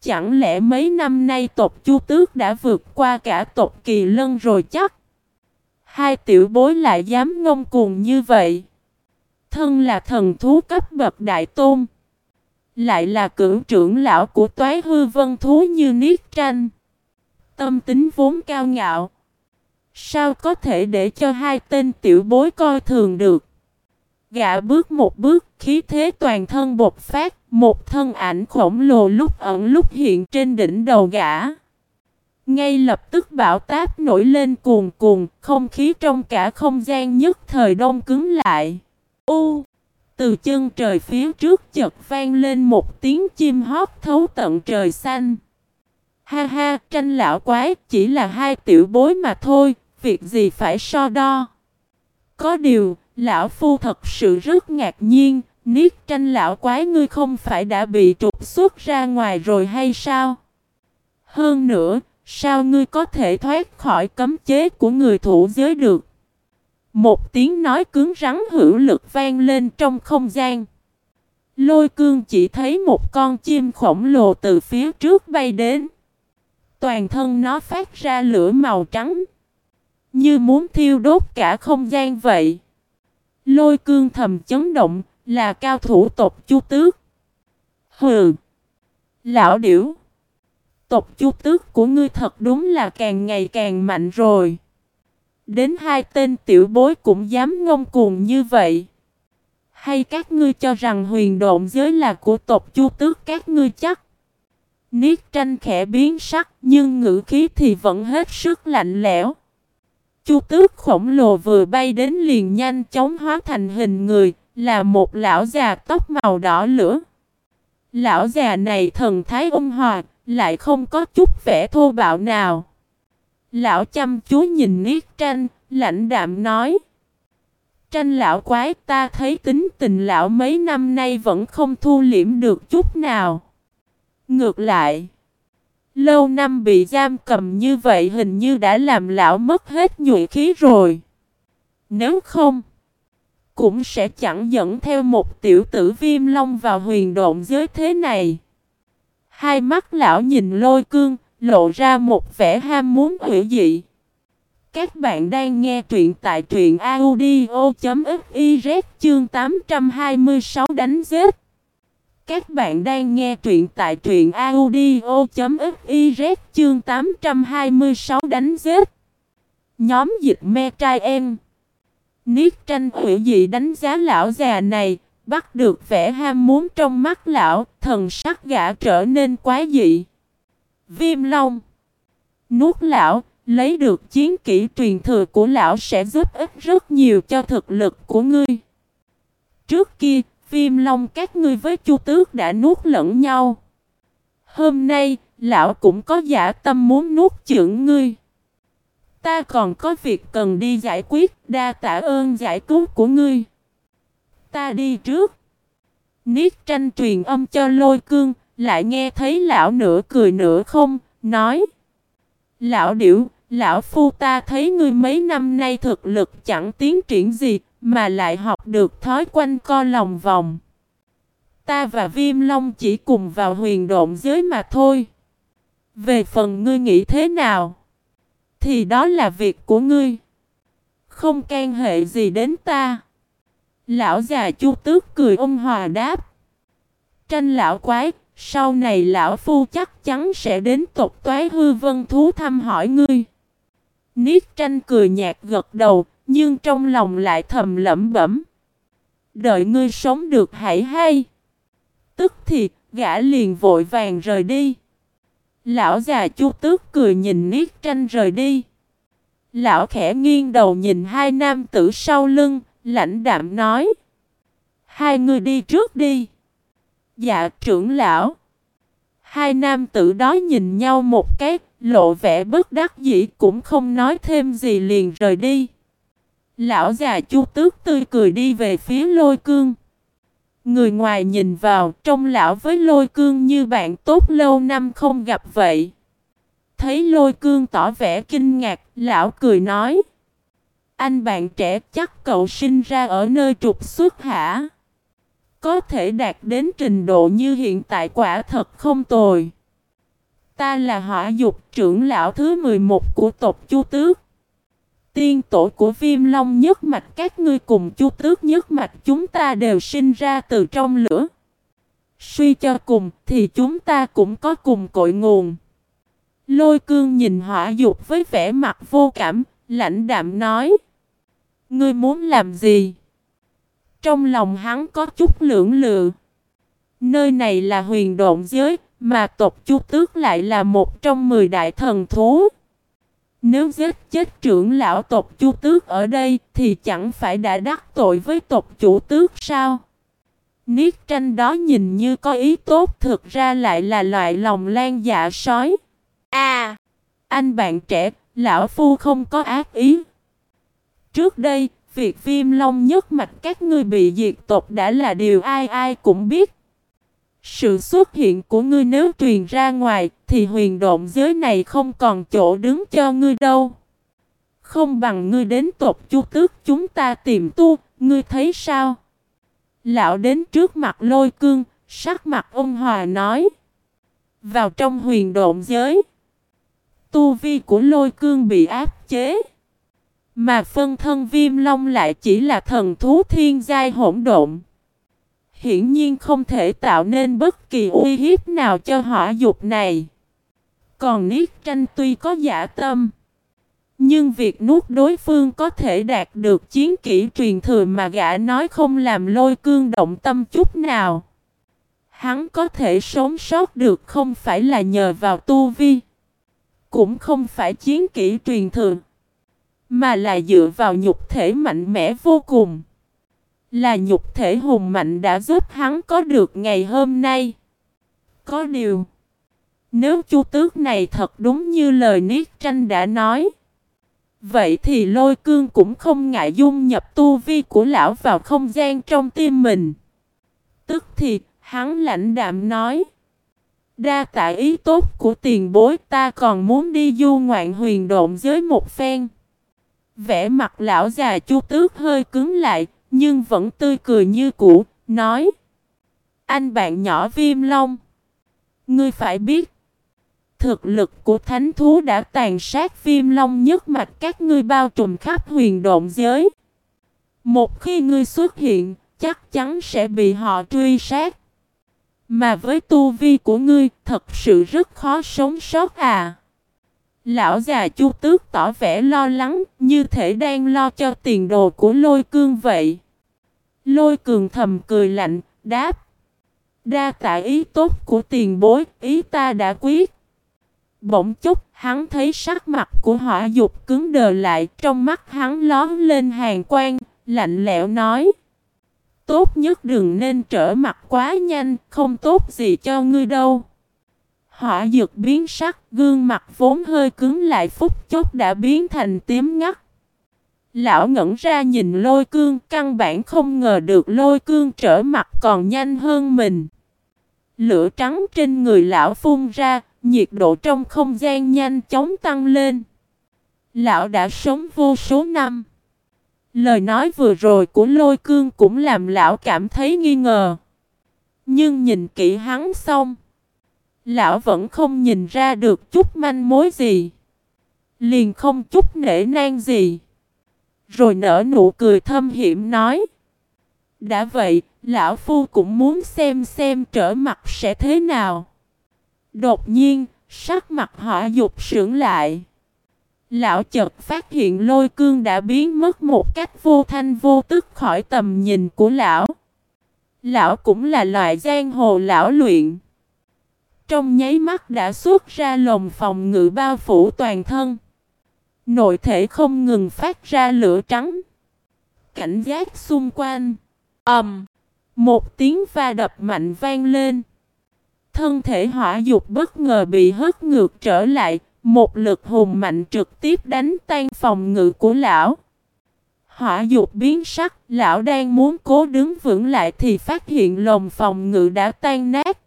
Chẳng lẽ mấy năm nay tộc Chu Tước đã vượt qua cả tộc Kỳ Lân rồi chắc? Hai tiểu bối lại dám ngông cuồng như vậy. Thân là thần thú cấp bậc đại tôn. Lại là cửu trưởng lão của toái hư vân thú như Niết Tranh. Tâm tính vốn cao ngạo. Sao có thể để cho hai tên tiểu bối coi thường được? Gã bước một bước, khí thế toàn thân bột phát, một thân ảnh khổng lồ lúc ẩn lúc hiện trên đỉnh đầu gã. Ngay lập tức bão táp nổi lên cuồn cuồn, không khí trong cả không gian nhất thời đông cứng lại. U Từ chân trời phía trước chợt vang lên một tiếng chim hót thấu tận trời xanh. Ha ha, tranh lão quái, chỉ là hai tiểu bối mà thôi, việc gì phải so đo. Có điều, lão phu thật sự rất ngạc nhiên, niết tranh lão quái ngươi không phải đã bị trục xuất ra ngoài rồi hay sao? Hơn nữa, sao ngươi có thể thoát khỏi cấm chế của người thủ giới được? Một tiếng nói cứng rắn hữu lực vang lên trong không gian. Lôi cương chỉ thấy một con chim khổng lồ từ phía trước bay đến. Toàn thân nó phát ra lửa màu trắng. Như muốn thiêu đốt cả không gian vậy. Lôi cương thầm chấn động, là cao thủ tộc chu tước. Hừ! Lão điểu! Tộc chu tước của ngươi thật đúng là càng ngày càng mạnh rồi. Đến hai tên tiểu bối cũng dám ngông cuồng như vậy. Hay các ngươi cho rằng huyền độn giới là của tộc chu tước các ngươi chắc? Niết tranh khẽ biến sắc nhưng ngữ khí thì vẫn hết sức lạnh lẽo. Chu tước khổng lồ vừa bay đến liền nhanh chóng hóa thành hình người, là một lão già tóc màu đỏ lửa. Lão già này thần thái ôn hòa, lại không có chút vẻ thô bạo nào. Lão chăm chú nhìn Niết Tranh, lãnh đạm nói. Tranh lão quái ta thấy tính tình lão mấy năm nay vẫn không thu liễm được chút nào. Ngược lại, lâu năm bị giam cầm như vậy hình như đã làm lão mất hết nhuệ khí rồi. Nếu không, cũng sẽ chẳng dẫn theo một tiểu tử viêm long vào huyền độn giới thế này. Hai mắt lão nhìn lôi cương, lộ ra một vẻ ham muốn hữu dị. Các bạn đang nghe truyện tại truyện audio.fiz chương 826 đánh giết. Các bạn đang nghe truyện tại truyện audio.fiz chương 826 đánh giết. Nhóm dịch me trai em. Niết tranh hữu dị đánh giá lão già này, bắt được vẻ ham muốn trong mắt lão, thần sắc gã trở nên quá dị. Viêm Long Nuốt lão, lấy được chiến kỹ truyền thừa của lão sẽ giúp ích rất nhiều cho thực lực của ngươi. Trước kia, Viêm Long các ngươi với Chu Tước đã nuốt lẫn nhau. Hôm nay, lão cũng có giả tâm muốn nuốt chửng ngươi. Ta còn có việc cần đi giải quyết, đa tạ ơn giải cứu của ngươi. Ta đi trước. Niết tranh truyền âm cho lôi cương, lại nghe thấy lão nửa cười nửa không, nói Lão điểu, lão phu ta thấy ngươi mấy năm nay thực lực chẳng tiến triển gì, mà lại học được thói quanh co lòng vòng. Ta và Viêm Long chỉ cùng vào huyền độn giới mà thôi. Về phần ngươi nghĩ thế nào? Thì đó là việc của ngươi. Không can hệ gì đến ta. Lão già chu tước cười ôm hòa đáp. Tranh lão quái, sau này lão phu chắc chắn sẽ đến tộc toái hư vân thú thăm hỏi ngươi. Niết tranh cười nhạt gật đầu, nhưng trong lòng lại thầm lẩm bẩm. Đợi ngươi sống được hãy hay. Tức thì, gã liền vội vàng rời đi. Lão già chu tước cười nhìn Niết tranh rời đi. Lão khẽ nghiêng đầu nhìn hai nam tử sau lưng, lãnh đạm nói. Hai người đi trước đi. Dạ trưởng lão. Hai nam tử đó nhìn nhau một cái, lộ vẻ bất đắc dĩ cũng không nói thêm gì liền rời đi. Lão già chu tước tươi cười đi về phía lôi cương. Người ngoài nhìn vào, trong lão với lôi cương như bạn tốt lâu năm không gặp vậy. Thấy lôi cương tỏ vẻ kinh ngạc, lão cười nói. Anh bạn trẻ chắc cậu sinh ra ở nơi trục xuất hả? Có thể đạt đến trình độ như hiện tại quả thật không tồi. Ta là hỏa dục trưởng lão thứ 11 của tộc Chu Tước. Tiên tổ của viêm long nhất mạch các ngươi cùng Chu Tước nhất mạch chúng ta đều sinh ra từ trong lửa. Suy cho cùng thì chúng ta cũng có cùng cội nguồn. Lôi cương nhìn hỏa dục với vẻ mặt vô cảm, lãnh đạm nói. Ngươi muốn làm gì? Trong lòng hắn có chút lưỡng lự. Nơi này là huyền độn giới, mà tộc Chu Tước lại là một trong mười đại thần thú. Nếu giết chết trưởng lão tộc Chu Tước ở đây thì chẳng phải đã đắc tội với tộc chủ tước sao? Niết tranh đó nhìn như có ý tốt thực ra lại là loại lòng lan dạ sói. À, anh bạn trẻ, lão phu không có ác ý. Trước đây, việc viêm long nhất mạch các ngươi bị diệt tộc đã là điều ai ai cũng biết. Sự xuất hiện của ngươi nếu truyền ra ngoài thì huyền động giới này không còn chỗ đứng cho ngươi đâu. Không bằng ngươi đến tộc chu tước chúng ta tìm tu, ngươi thấy sao? Lão đến trước mặt lôi cương, sắc mặt ông Hòa nói. Vào trong huyền độn giới, tu vi của lôi cương bị áp chế. Mà phân thân viêm long lại chỉ là thần thú thiên giai hỗn độn. Hiển nhiên không thể tạo nên bất kỳ uy hiếp nào cho hỏa dục này. Còn Niết tranh tuy có giả tâm. Nhưng việc nuốt đối phương có thể đạt được chiến kỹ truyền thừa mà gã nói không làm lôi cương động tâm chút nào. Hắn có thể sống sót được không phải là nhờ vào tu vi. Cũng không phải chiến kỹ truyền thừa. Mà là dựa vào nhục thể mạnh mẽ vô cùng. Là nhục thể hùng mạnh đã giúp hắn có được ngày hôm nay. Có điều. Nếu chu tước này thật đúng như lời Niết Tranh đã nói. Vậy thì lôi cương cũng không ngại dung nhập tu vi của lão vào không gian trong tim mình. Tức thì, hắn lãnh đạm nói. Đa tạ ý tốt của tiền bối ta còn muốn đi du ngoạn huyền độn giới một phen. Vẻ mặt lão già chu tước hơi cứng lại, nhưng vẫn tươi cười như cũ, nói. Anh bạn nhỏ viêm long. Ngươi phải biết. Thực lực của thánh thú đã tàn sát viêm long nhất mạch các ngươi bao trùm khắp huyền độn giới. Một khi ngươi xuất hiện, chắc chắn sẽ bị họ truy sát. Mà với tu vi của ngươi, thật sự rất khó sống sót à. Lão già chu tước tỏ vẻ lo lắng, như thể đang lo cho tiền đồ của lôi cương vậy. Lôi cường thầm cười lạnh, đáp. Đa tạ ý tốt của tiền bối, ý ta đã quyết. Bỗng chốc, hắn thấy sắc mặt của hỏa dục cứng đờ lại, trong mắt hắn lón lên hàng quan lạnh lẽo nói. Tốt nhất đừng nên trở mặt quá nhanh, không tốt gì cho ngươi đâu. Hỏa dược biến sắc, gương mặt vốn hơi cứng lại phút chốc đã biến thành tím ngắt. Lão ngẩn ra nhìn lôi cương, căn bản không ngờ được lôi cương trở mặt còn nhanh hơn mình. Lửa trắng trên người lão phun ra, nhiệt độ trong không gian nhanh chóng tăng lên. Lão đã sống vô số năm. Lời nói vừa rồi của lôi cương cũng làm lão cảm thấy nghi ngờ. Nhưng nhìn kỹ hắn xong. Lão vẫn không nhìn ra được chút manh mối gì. Liền không chút nể nang gì. Rồi nở nụ cười thâm hiểm nói. Đã vậy, lão phu cũng muốn xem xem trở mặt sẽ thế nào. Đột nhiên, sắc mặt họ dục sưởng lại. Lão chợt phát hiện lôi cương đã biến mất một cách vô thanh vô tức khỏi tầm nhìn của lão. Lão cũng là loại giang hồ lão luyện. Trong nháy mắt đã xuất ra lồng phòng ngự bao phủ toàn thân. Nội thể không ngừng phát ra lửa trắng. Cảnh giác xung quanh. ầm, um, Một tiếng va đập mạnh vang lên. Thân thể hỏa dục bất ngờ bị hất ngược trở lại. Một lực hùng mạnh trực tiếp đánh tan phòng ngự của lão. Hỏa dục biến sắc, lão đang muốn cố đứng vững lại thì phát hiện lồng phòng ngự đã tan nát.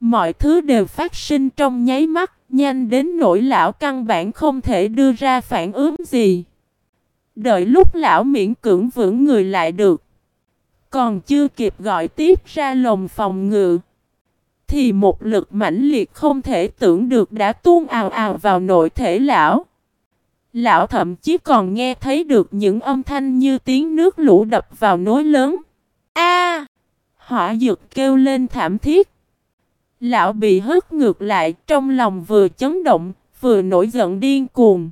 Mọi thứ đều phát sinh trong nháy mắt, nhanh đến nỗi lão căn bản không thể đưa ra phản ứng gì. Đợi lúc lão miễn cưỡng vững người lại được. Còn chưa kịp gọi tiếp ra lồng phòng ngự. Thì một lực mãnh liệt không thể tưởng được đã tuôn ào ào vào nội thể lão. Lão thậm chí còn nghe thấy được những âm thanh như tiếng nước lũ đập vào nối lớn. A! hỏa dực kêu lên thảm thiết. Lão bị hất ngược lại trong lòng vừa chấn động, vừa nổi giận điên cuồng.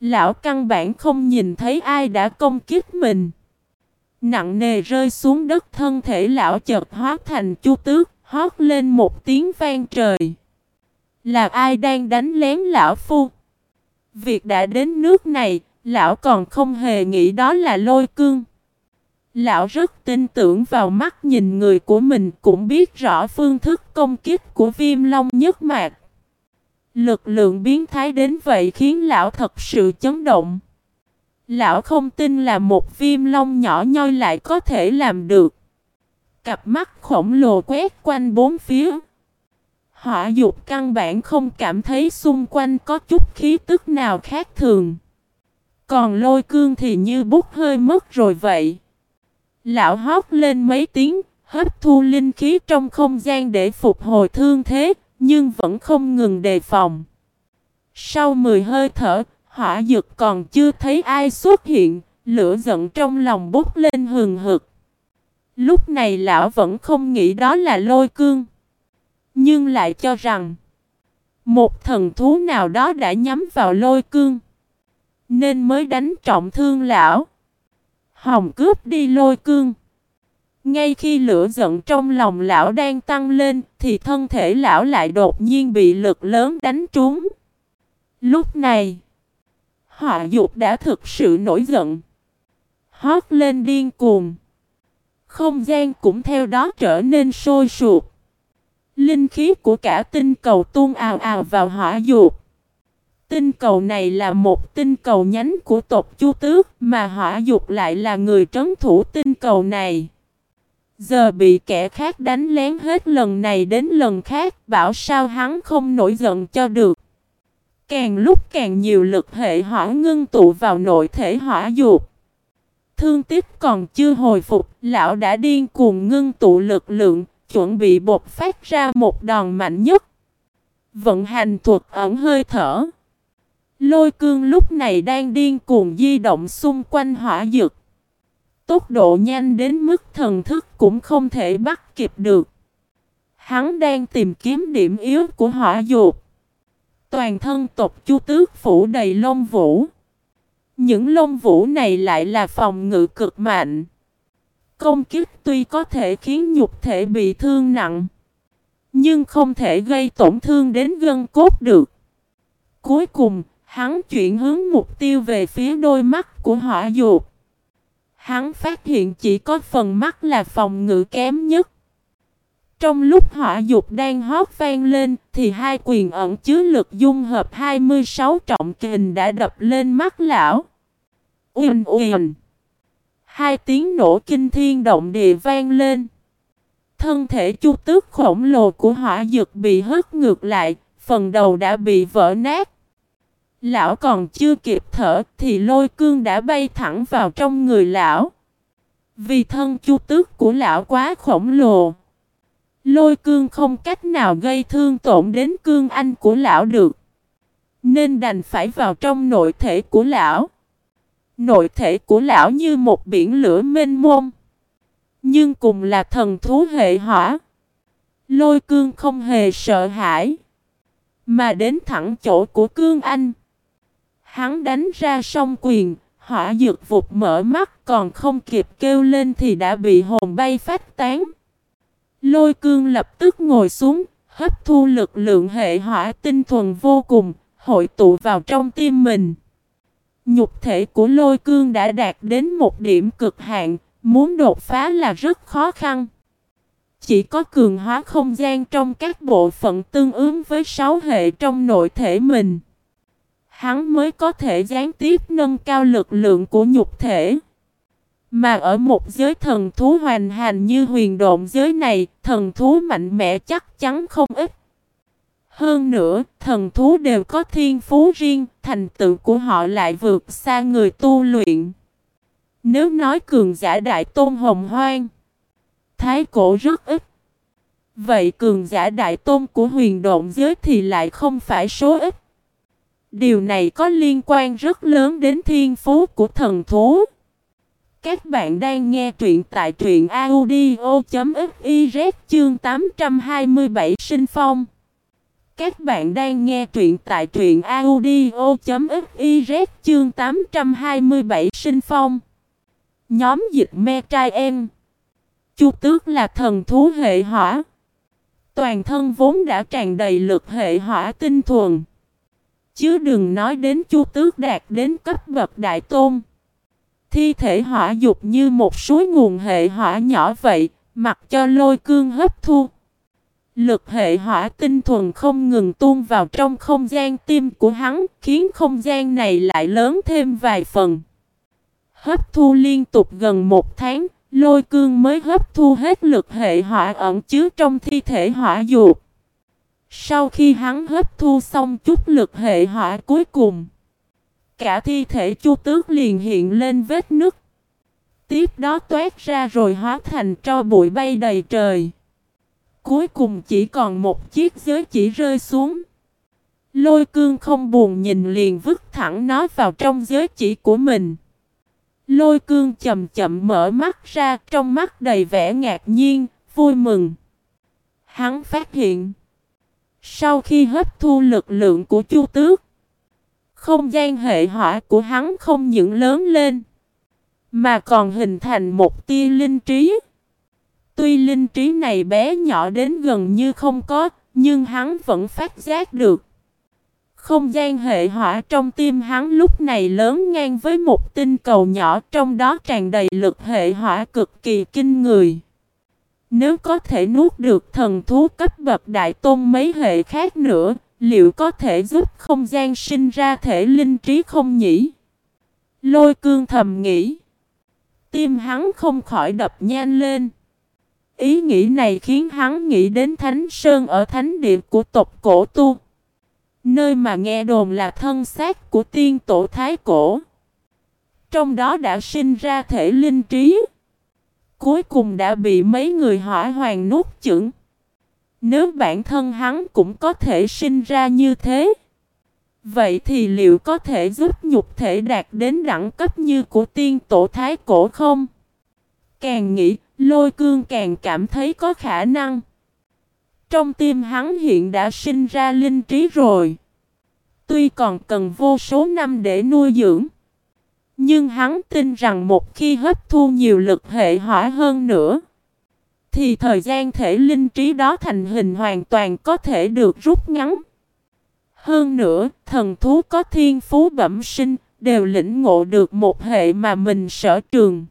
Lão căn bản không nhìn thấy ai đã công kích mình. Nặng nề rơi xuống đất thân thể lão chợt hóa thành chu tước, hót lên một tiếng vang trời. Là ai đang đánh lén lão phu? Việc đã đến nước này, lão còn không hề nghĩ đó là lôi cương. Lão rất tin tưởng vào mắt nhìn người của mình, cũng biết rõ phương thức công kích của viêm long nhất mạc. Lực lượng biến thái đến vậy khiến lão thật sự chấn động. Lão không tin là một viêm long nhỏ nhoi lại có thể làm được. Cặp mắt khổng lồ quét quanh bốn phía. Hỏa dục căn bản không cảm thấy xung quanh có chút khí tức nào khác thường. Còn lôi cương thì như bút hơi mất rồi vậy. Lão hót lên mấy tiếng, hấp thu linh khí trong không gian để phục hồi thương thế, nhưng vẫn không ngừng đề phòng. Sau 10 hơi thở, hỏa dực còn chưa thấy ai xuất hiện, lửa giận trong lòng bút lên hừng hực. Lúc này lão vẫn không nghĩ đó là lôi cương. Nhưng lại cho rằng một thần thú nào đó đã nhắm vào lôi cương. Nên mới đánh trọng thương lão. Hồng cướp đi lôi cương. Ngay khi lửa giận trong lòng lão đang tăng lên thì thân thể lão lại đột nhiên bị lực lớn đánh trúng. Lúc này, họa dục đã thực sự nổi giận. Hót lên điên cuồng. Không gian cũng theo đó trở nên sôi sụp. Linh khí của cả tinh cầu tuôn ào ào vào hỏa dục. Tinh cầu này là một tinh cầu nhánh của tộc Chu Tước mà hỏa dục lại là người trấn thủ tinh cầu này. Giờ bị kẻ khác đánh lén hết lần này đến lần khác bảo sao hắn không nổi giận cho được. Càng lúc càng nhiều lực hệ hỏa ngưng tụ vào nội thể hỏa dục. Thương tích còn chưa hồi phục, lão đã điên cuồng ngưng tụ lực lượng, chuẩn bị bột phát ra một đòn mạnh nhất. Vận hành thuật ẩn hơi thở. Lôi cương lúc này đang điên cuồng di động xung quanh hỏa dược. Tốc độ nhanh đến mức thần thức cũng không thể bắt kịp được. Hắn đang tìm kiếm điểm yếu của hỏa dược. Toàn thân tộc chu tước phủ đầy lông vũ. Những lông vũ này lại là phòng ngự cực mạnh. Công kích tuy có thể khiến nhục thể bị thương nặng, nhưng không thể gây tổn thương đến gân cốt được. Cuối cùng, hắn chuyển hướng mục tiêu về phía đôi mắt của hỏa dục. Hắn phát hiện chỉ có phần mắt là phòng ngự kém nhất. Trong lúc hỏa dục đang hót vang lên thì hai quyền ẩn chứa lực dung hợp 26 trọng kình đã đập lên mắt lão. Uyên uyên. Hai tiếng nổ kinh thiên động địa vang lên. Thân thể chu tước khổng lồ của hỏa dực bị hất ngược lại, phần đầu đã bị vỡ nát. Lão còn chưa kịp thở thì lôi cương đã bay thẳng vào trong người lão. Vì thân chu tước của lão quá khổng lồ. Lôi cương không cách nào gây thương tổn đến cương anh của lão được. Nên đành phải vào trong nội thể của lão. Nội thể của lão như một biển lửa mênh mông. Nhưng cùng là thần thú hệ hỏa. Lôi cương không hề sợ hãi. Mà đến thẳng chỗ của cương anh. Hắn đánh ra song quyền. Hỏa dược vụt mở mắt còn không kịp kêu lên thì đã bị hồn bay phát tán. Lôi cương lập tức ngồi xuống, hấp thu lực lượng hệ hỏa tinh thuần vô cùng, hội tụ vào trong tim mình. Nhục thể của lôi cương đã đạt đến một điểm cực hạn, muốn đột phá là rất khó khăn. Chỉ có cường hóa không gian trong các bộ phận tương ứng với sáu hệ trong nội thể mình. Hắn mới có thể gián tiếp nâng cao lực lượng của nhục thể. Mà ở một giới thần thú hoàn hành như huyền độn giới này, thần thú mạnh mẽ chắc chắn không ít. Hơn nữa, thần thú đều có thiên phú riêng, thành tựu của họ lại vượt xa người tu luyện. Nếu nói cường giả đại tôn hồng hoang, thái cổ rất ít. Vậy cường giả đại tôn của huyền độn giới thì lại không phải số ít. Điều này có liên quan rất lớn đến thiên phú của thần thú. Các bạn đang nghe truyện tại truyện audio.fiz chương 827 sinh phong. Các bạn đang nghe truyện tại truyện audio.fiz chương 827 sinh phong. Nhóm dịch me trai em. Chu tước là thần thú hệ hỏa. Toàn thân vốn đã tràn đầy lực hệ hỏa tinh thuần. Chứ đừng nói đến chu tước đạt đến cấp bậc đại tôn. Thi thể hỏa dục như một suối nguồn hệ hỏa nhỏ vậy, mặc cho lôi cương hấp thu. Lực hệ hỏa tinh thuần không ngừng tuôn vào trong không gian tim của hắn, khiến không gian này lại lớn thêm vài phần. Hấp thu liên tục gần một tháng, lôi cương mới hấp thu hết lực hệ hỏa ẩn chứa trong thi thể hỏa dục. Sau khi hắn hấp thu xong chút lực hệ hỏa cuối cùng, cả thi thể chu tước liền hiện lên vết nứt. Tiếp đó toát ra rồi hóa thành tro bụi bay đầy trời. Cuối cùng chỉ còn một chiếc giới chỉ rơi xuống. Lôi cương không buồn nhìn liền vứt thẳng nó vào trong giới chỉ của mình. Lôi cương chậm chậm mở mắt ra trong mắt đầy vẻ ngạc nhiên, vui mừng. Hắn phát hiện. Sau khi hấp thu lực lượng của chu tước. Không gian hệ hỏa của hắn không những lớn lên. Mà còn hình thành một tia linh trí. Tuy linh trí này bé nhỏ đến gần như không có, nhưng hắn vẫn phát giác được. Không gian hệ hỏa trong tim hắn lúc này lớn ngang với một tinh cầu nhỏ trong đó tràn đầy lực hệ hỏa cực kỳ kinh người. Nếu có thể nuốt được thần thú cấp bậc đại tôn mấy hệ khác nữa, liệu có thể giúp không gian sinh ra thể linh trí không nhỉ? Lôi cương thầm nghĩ. Tim hắn không khỏi đập nhanh lên. Ý nghĩ này khiến hắn nghĩ đến Thánh Sơn ở thánh địa của tộc cổ tu. Nơi mà nghe đồn là thân xác của tiên tổ thái cổ. Trong đó đã sinh ra thể linh trí. Cuối cùng đã bị mấy người hỏa hoàng nuốt chửng. Nếu bản thân hắn cũng có thể sinh ra như thế. Vậy thì liệu có thể giúp nhục thể đạt đến đẳng cấp như của tiên tổ thái cổ không? Càng nghĩ, lôi cương càng cảm thấy có khả năng. Trong tim hắn hiện đã sinh ra linh trí rồi. Tuy còn cần vô số năm để nuôi dưỡng. Nhưng hắn tin rằng một khi hấp thu nhiều lực hệ hỏa hơn nữa. Thì thời gian thể linh trí đó thành hình hoàn toàn có thể được rút ngắn. Hơn nữa, thần thú có thiên phú bẩm sinh, đều lĩnh ngộ được một hệ mà mình sở trường.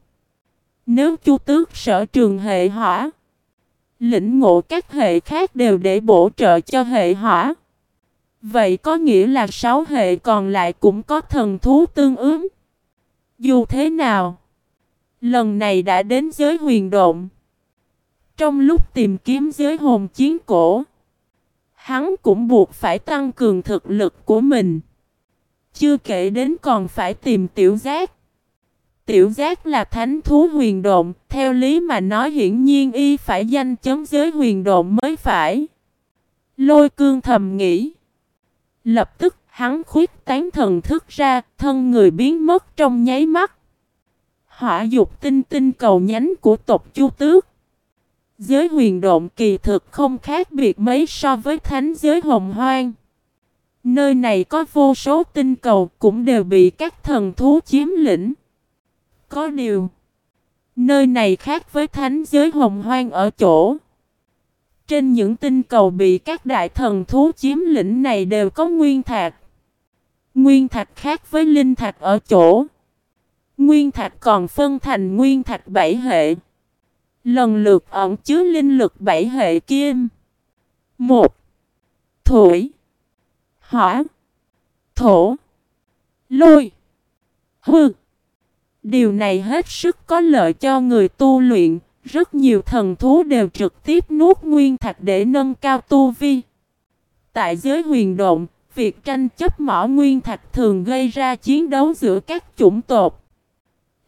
Nếu chu tước sở trường hệ hỏa, lĩnh ngộ các hệ khác đều để bổ trợ cho hệ hỏa. Vậy có nghĩa là sáu hệ còn lại cũng có thần thú tương ứng. Dù thế nào, lần này đã đến giới huyền động. Trong lúc tìm kiếm giới hồn chiến cổ, hắn cũng buộc phải tăng cường thực lực của mình. Chưa kể đến còn phải tìm tiểu giác. Tiểu giác là thánh thú huyền độn, theo lý mà nói hiển nhiên y phải danh chấm giới huyền độn mới phải. Lôi cương thầm nghĩ. Lập tức hắn khuyết tán thần thức ra, thân người biến mất trong nháy mắt. Hỏa dục tinh tinh cầu nhánh của tộc Chu Tước. Giới huyền độn kỳ thực không khác biệt mấy so với thánh giới hồng hoang. Nơi này có vô số tinh cầu cũng đều bị các thần thú chiếm lĩnh. Có điều, nơi này khác với thánh giới hồng hoang ở chỗ. Trên những tinh cầu bị các đại thần thú chiếm lĩnh này đều có nguyên thạch. Nguyên thạch khác với linh thạch ở chỗ. Nguyên thạch còn phân thành nguyên thạch bảy hệ. Lần lượt ẩn chứa linh lực bảy hệ kim. một Thủy Hỏa Thổ Lôi Hư Điều này hết sức có lợi cho người tu luyện, rất nhiều thần thú đều trực tiếp nuốt nguyên thạch để nâng cao tu vi. Tại giới huyền động việc tranh chấp mỏ nguyên thạch thường gây ra chiến đấu giữa các chủng tộc.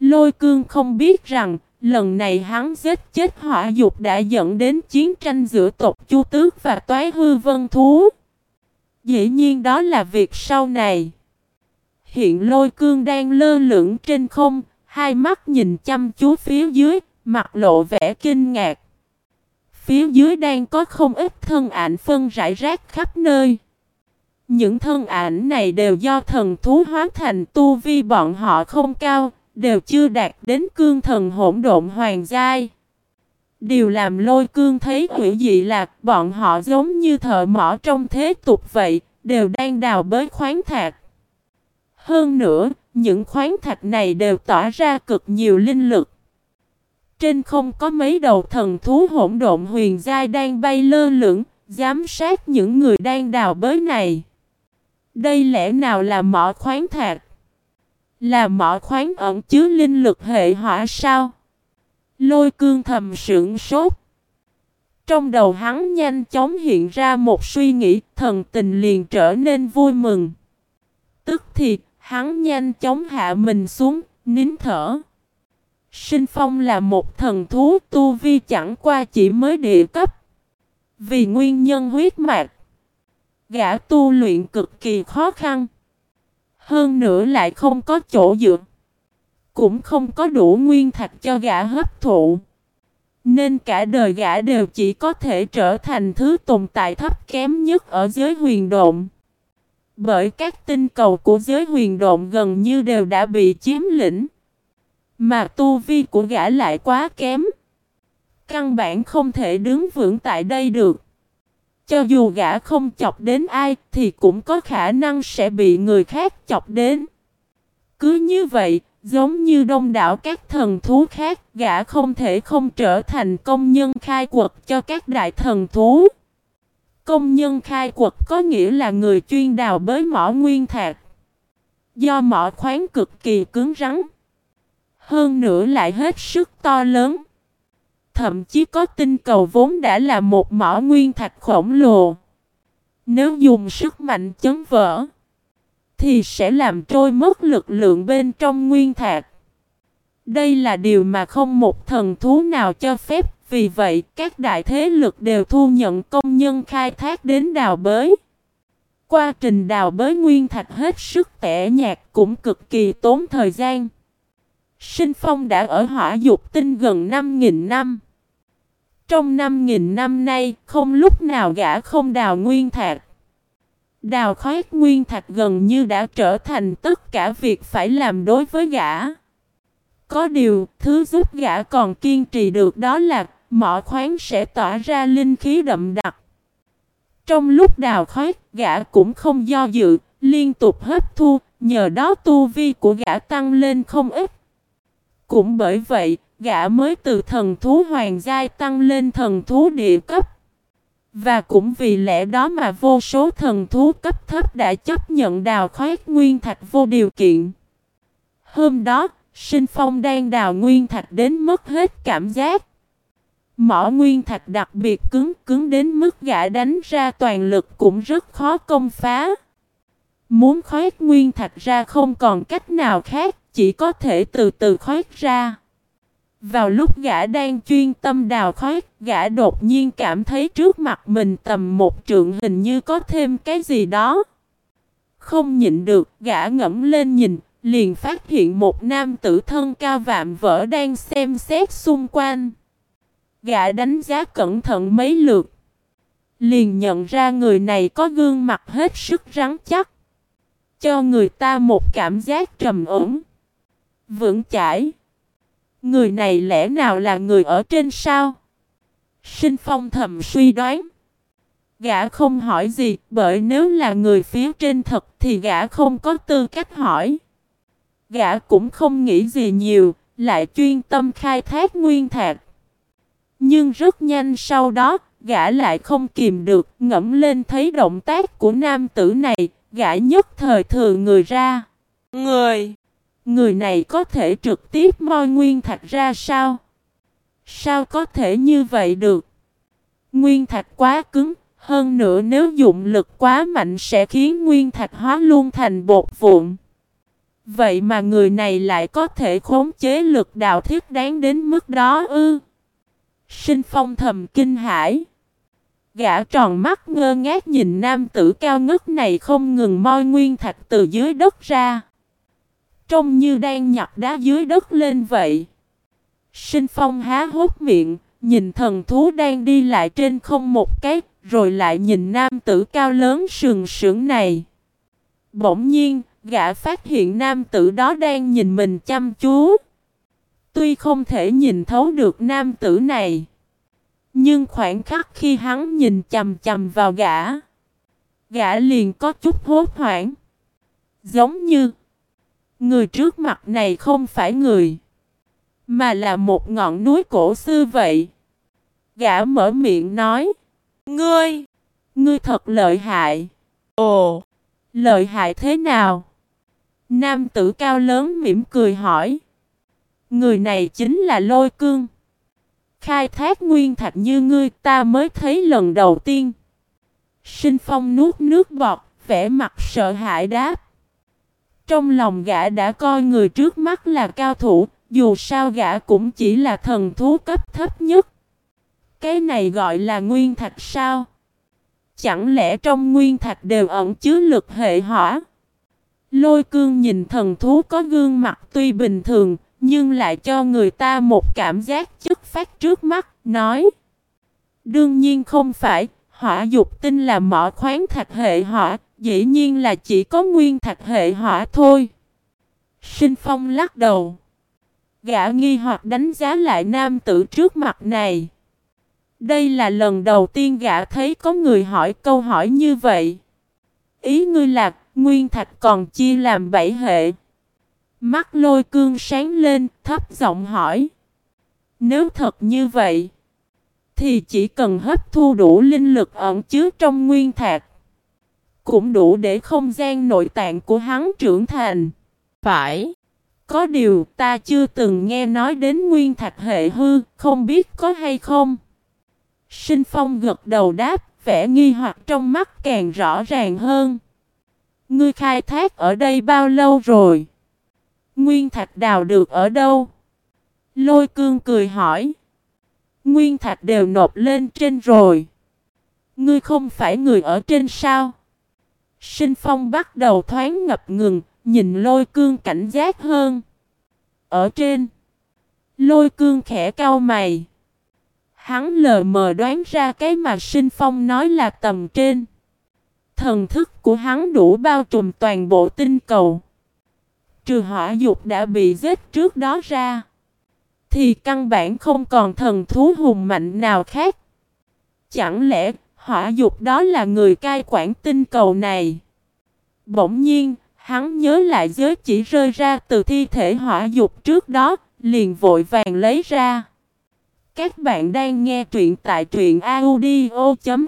Lôi cương không biết rằng, lần này hắn giết chết hỏa dục đã dẫn đến chiến tranh giữa tộc Chu Tước và Toái Hư Vân Thú. Dĩ nhiên đó là việc sau này. Hiện lôi cương đang lơ lửng trên không, hai mắt nhìn chăm chú phía dưới, mặt lộ vẻ kinh ngạc. Phía dưới đang có không ít thân ảnh phân rải rác khắp nơi. Những thân ảnh này đều do thần thú hóa thành tu vi bọn họ không cao, đều chưa đạt đến cương thần hỗn độn hoàng giai. Điều làm lôi cương thấy quỷ dị là bọn họ giống như thợ mỏ trong thế tục vậy, đều đang đào bới khoáng thạch. Hơn nữa, những khoáng thạch này đều tỏa ra cực nhiều linh lực. Trên không có mấy đầu thần thú hỗn độn huyền giai đang bay lơ lửng, giám sát những người đang đào bới này. Đây lẽ nào là mỏ khoáng thạch? Là mỏ khoáng ẩn chứa linh lực hệ hỏa sao? Lôi cương thầm sững sốt. Trong đầu hắn nhanh chóng hiện ra một suy nghĩ, thần tình liền trở nên vui mừng. Tức thì, hắn nhanh chóng hạ mình xuống, nín thở. Sinh Phong là một thần thú tu vi chẳng qua chỉ mới địa cấp. Vì nguyên nhân huyết mạch, gã tu luyện cực kỳ khó khăn. Hơn nữa lại không có chỗ dựa. Cũng không có đủ nguyên thạch cho gã hấp thụ. Nên cả đời gã đều chỉ có thể trở thành thứ tồn tại thấp kém nhất ở giới huyền độn. Bởi các tinh cầu của giới huyền độn gần như đều đã bị chiếm lĩnh. Mà tu vi của gã lại quá kém. Căn bản không thể đứng vững tại đây được. Cho dù gã không chọc đến ai thì cũng có khả năng sẽ bị người khác chọc đến. Cứ như vậy, giống như đông đảo các thần thú khác, gã không thể không trở thành công nhân khai quật cho các đại thần thú. Công nhân khai quật có nghĩa là người chuyên đào bới mỏ nguyên thạch. Do mỏ khoáng cực kỳ cứng rắn. Hơn nữa lại hết sức to lớn. Thậm chí có tinh cầu vốn đã là một mỏ nguyên thạch khổng lồ. Nếu dùng sức mạnh chấn vỡ, thì sẽ làm trôi mất lực lượng bên trong nguyên thạch. Đây là điều mà không một thần thú nào cho phép, vì vậy các đại thế lực đều thu nhận công nhân khai thác đến đào bới. Quá trình đào bới nguyên thạch hết sức tẻ nhạt cũng cực kỳ tốn thời gian. Sinh Phong đã ở hỏa dục tinh gần 5.000 năm. Trong 5.000 năm nay, không lúc nào gã không đào nguyên thạch. Đào khoét nguyên thạch gần như đã trở thành tất cả việc phải làm đối với gã. Có điều, thứ giúp gã còn kiên trì được đó là mỏ khoáng sẽ tỏa ra linh khí đậm đặc. Trong lúc đào khoét, gã cũng không do dự, liên tục hấp thu, nhờ đó tu vi của gã tăng lên không ít. Cũng bởi vậy, gã mới từ thần thú hoàng giai tăng lên thần thú địa cấp. Và cũng vì lẽ đó mà vô số thần thú cấp thấp đã chấp nhận đào khoét nguyên thạch vô điều kiện. Hôm đó, sinh phong đang đào nguyên thạch đến mất hết cảm giác. Mỏ nguyên thạch đặc biệt cứng cứng đến mức gã đánh ra toàn lực cũng rất khó công phá. Muốn khoét nguyên thạch ra không còn cách nào khác, chỉ có thể từ từ khoét ra. Vào lúc gã đang chuyên tâm đào khoét, gã đột nhiên cảm thấy trước mặt mình tầm một trượng hình như có thêm cái gì đó. Không nhịn được, gã ngẫm lên nhìn, liền phát hiện một nam tử thân cao vạm vỡ đang xem xét xung quanh. Gã đánh giá cẩn thận mấy lượt. Liền nhận ra người này có gương mặt hết sức rắn chắc. Cho người ta một cảm giác trầm ổn. Vững chãi. Người này lẽ nào là người ở trên sao? Sinh phong thầm suy đoán. Gã không hỏi gì, bởi nếu là người phía trên thật thì gã không có tư cách hỏi. Gã cũng không nghĩ gì nhiều, lại chuyên tâm khai thác nguyên thạc. Nhưng rất nhanh sau đó, gã lại không kìm được, ngẫm lên thấy động tác của nam tử này, gã nhất thời thừa người ra. Người! Người này có thể trực tiếp moi nguyên thạch ra sao? Sao có thể như vậy được? Nguyên thạch quá cứng, hơn nữa nếu dụng lực quá mạnh sẽ khiến nguyên thạch hóa luôn thành bột vụn. Vậy mà người này lại có thể khống chế lực đạo thiết đáng đến mức đó ư? Sinh phong thầm kinh hãi. Gã tròn mắt ngơ ngác nhìn nam tử cao ngất này không ngừng moi nguyên thạch từ dưới đất ra. Trông như đang nhặt đá dưới đất lên vậy. Sinh phong há hốt miệng, nhìn thần thú đang đi lại trên không một cái, rồi lại nhìn nam tử cao lớn sừng sững này. Bỗng nhiên, gã phát hiện nam tử đó đang nhìn mình chăm chú. Tuy không thể nhìn thấu được nam tử này. Nhưng khoảng khắc khi hắn nhìn chầm chầm vào gã. Gã liền có chút hốt hoảng. Giống như. Người trước mặt này không phải người. Mà là một ngọn núi cổ xưa vậy. Gã mở miệng nói. Ngươi. Ngươi thật lợi hại. Ồ. Lợi hại thế nào? Nam tử cao lớn mỉm cười hỏi. Người này chính là lôi cương. Khai thác nguyên thạch như ngươi ta mới thấy lần đầu tiên. Sinh phong nuốt nước bọt, vẻ mặt sợ hãi đáp. Trong lòng gã đã coi người trước mắt là cao thủ, dù sao gã cũng chỉ là thần thú cấp thấp nhất. Cái này gọi là nguyên thạch sao? Chẳng lẽ trong nguyên thạch đều ẩn chứa lực hệ hỏa? Lôi cương nhìn thần thú có gương mặt tuy bình thường, nhưng lại cho người ta một cảm giác chất phát trước mắt, nói. Đương nhiên không phải, hỏa dục tinh là mỏ khoáng thạch hệ hỏa, dĩ nhiên là chỉ có nguyên thạch hệ hỏa thôi. Sinh Phong lắc đầu. Gã nghi hoặc đánh giá lại nam tử trước mặt này. Đây là lần đầu tiên gã thấy có người hỏi câu hỏi như vậy. Ý ngươi là nguyên thạch còn chia làm bảy hệ. Mắt lôi cương sáng lên, thấp giọng hỏi. Nếu thật như vậy, thì chỉ cần hấp thu đủ linh lực ẩn chứa trong nguyên thạch. Cũng đủ để không gian nội tạng của hắn trưởng thành. Phải. Có điều ta chưa từng nghe nói đến nguyên thạch hệ hư, không biết có hay không. Sinh Phong gật đầu đáp, vẻ nghi hoặc trong mắt càng rõ ràng hơn. Ngươi khai thác ở đây bao lâu rồi? Nguyên thạch đào được ở đâu? Lôi cương cười hỏi. Nguyên thạch đều nộp lên trên rồi. Ngươi không phải người ở trên sao? Sinh phong bắt đầu thoáng ngập ngừng, nhìn lôi cương cảnh giác hơn. Ở trên. Lôi cương khẽ cau mày. Hắn lờ mờ đoán ra cái mà sinh phong nói là tầm trên. Thần thức của hắn đủ bao trùm toàn bộ tinh cầu. Trừ hỏa dục đã bị giết trước đó ra. Thì căn bản không còn thần thú hùng mạnh nào khác. Chẳng lẽ hỏa dục đó là người cai quản tinh cầu này? Bỗng nhiên, hắn nhớ lại giới chỉ rơi ra từ thi thể hỏa dục trước đó, liền vội vàng lấy ra. Các bạn đang nghe truyện tại truyện audio.fiz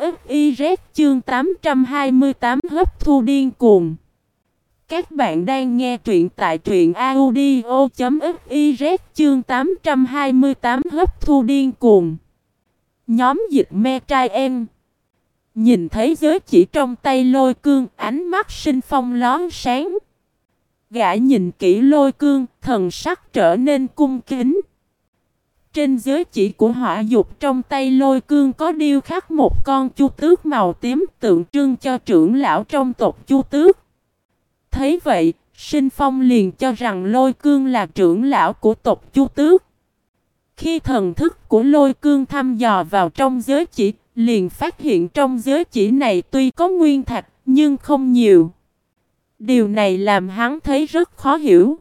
chương 828 hấp thu điên cuồng. Các bạn đang nghe truyện tại truyện audio.fiz chương 828 hấp thu điên cuồng. Nhóm dịch me trai em. Nhìn thấy giới chỉ trong tay lôi cương, ánh mắt sinh phong lón sáng. Gã nhìn kỹ lôi cương, thần sắc trở nên cung kính. Trên giới chỉ của hỏa dục trong tay lôi cương có điêu khắc một con chu tước màu tím tượng trưng cho trưởng lão trong tộc chu tước. Thấy vậy, sinh phong liền cho rằng lôi cương là trưởng lão của tộc chu tước. Khi thần thức của lôi cương thăm dò vào trong giới chỉ, liền phát hiện trong giới chỉ này tuy có nguyên thạch, nhưng không nhiều. Điều này làm hắn thấy rất khó hiểu.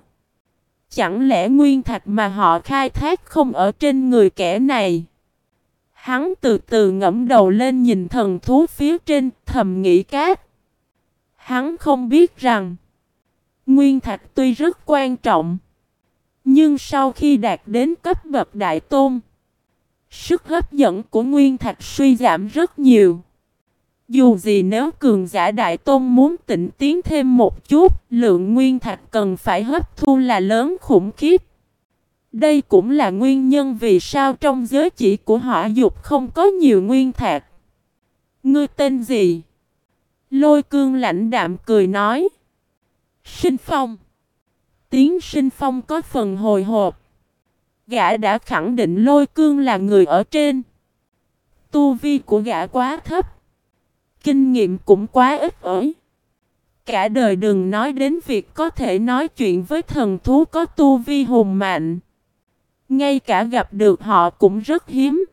Chẳng lẽ nguyên thạch mà họ khai thác không ở trên người kẻ này? Hắn từ từ ngẫm đầu lên nhìn thần thú phía trên, thầm nghĩ cát. Hắn không biết rằng, nguyên thạch tuy rất quan trọng, nhưng sau khi đạt đến cấp bậc đại tôn, sức hấp dẫn của nguyên thạch suy giảm rất nhiều. Dù gì nếu cường giả đại tôn muốn tịnh tiến thêm một chút, lượng nguyên thạch cần phải hấp thu là lớn khủng khiếp. Đây cũng là nguyên nhân vì sao trong giới chỉ của hỏa dục không có nhiều nguyên thạch. Ngươi tên gì? Lôi cương lãnh đạm cười nói. Sinh phong. Tiếng sinh phong có phần hồi hộp. Gã đã khẳng định lôi cương là người ở trên. Tu vi của gã quá thấp. Kinh nghiệm cũng quá ít ỏi. Cả đời đừng nói đến việc có thể nói chuyện với thần thú có tu vi hùng mạnh. Ngay cả gặp được họ cũng rất hiếm.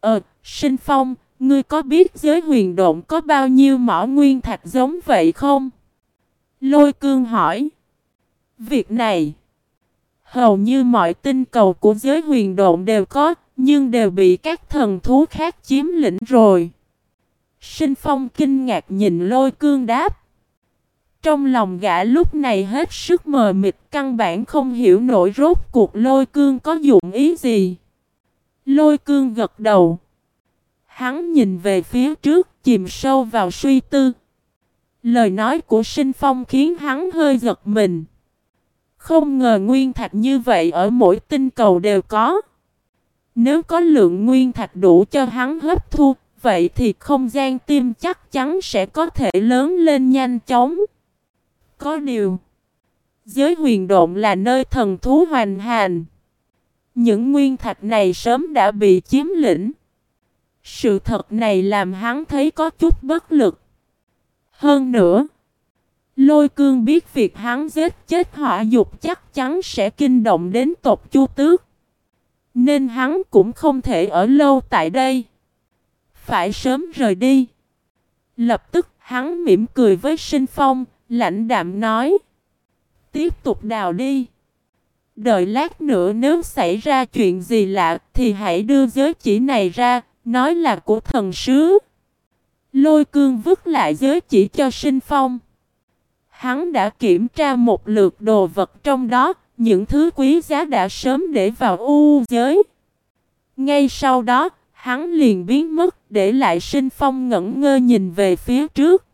Ờ, sinh phong, ngươi có biết giới huyền độn có bao nhiêu mỏ nguyên thạch giống vậy không? Lôi cương hỏi. Việc này, hầu như mọi tinh cầu của giới huyền độn đều có, nhưng đều bị các thần thú khác chiếm lĩnh rồi. Sinh phong kinh ngạc nhìn lôi cương đáp. Trong lòng gã lúc này hết sức mờ mịt căn bản không hiểu nổi rốt cuộc lôi cương có dụng ý gì. Lôi cương gật đầu. Hắn nhìn về phía trước chìm sâu vào suy tư. Lời nói của sinh phong khiến hắn hơi giật mình. Không ngờ nguyên thạch như vậy ở mỗi tinh cầu đều có. Nếu có lượng nguyên thạch đủ cho hắn hấp thu, vậy thì không gian tim chắc chắn sẽ có thể lớn lên nhanh chóng. Có điều, giới huyền độn là nơi thần thú hoành hành. Những nguyên thạch này sớm đã bị chiếm lĩnh. Sự thật này làm hắn thấy có chút bất lực. Hơn nữa, lôi cương biết việc hắn giết chết hỏa dục chắc chắn sẽ kinh động đến tộc chu tước. Nên hắn cũng không thể ở lâu tại đây. Phải sớm rời đi. Lập tức hắn mỉm cười với sinh phong, lãnh đạm nói. Tiếp tục đào đi. Đợi lát nữa nếu xảy ra chuyện gì lạ thì hãy đưa giới chỉ này ra, nói là của thần sứ. Lôi cương vứt lại giới chỉ cho sinh phong. Hắn đã kiểm tra một lượt đồ vật trong đó, những thứ quý giá đã sớm để vào u giới. Ngay sau đó, Hắn liền biến mất để lại sinh phong ngẩn ngơ nhìn về phía trước.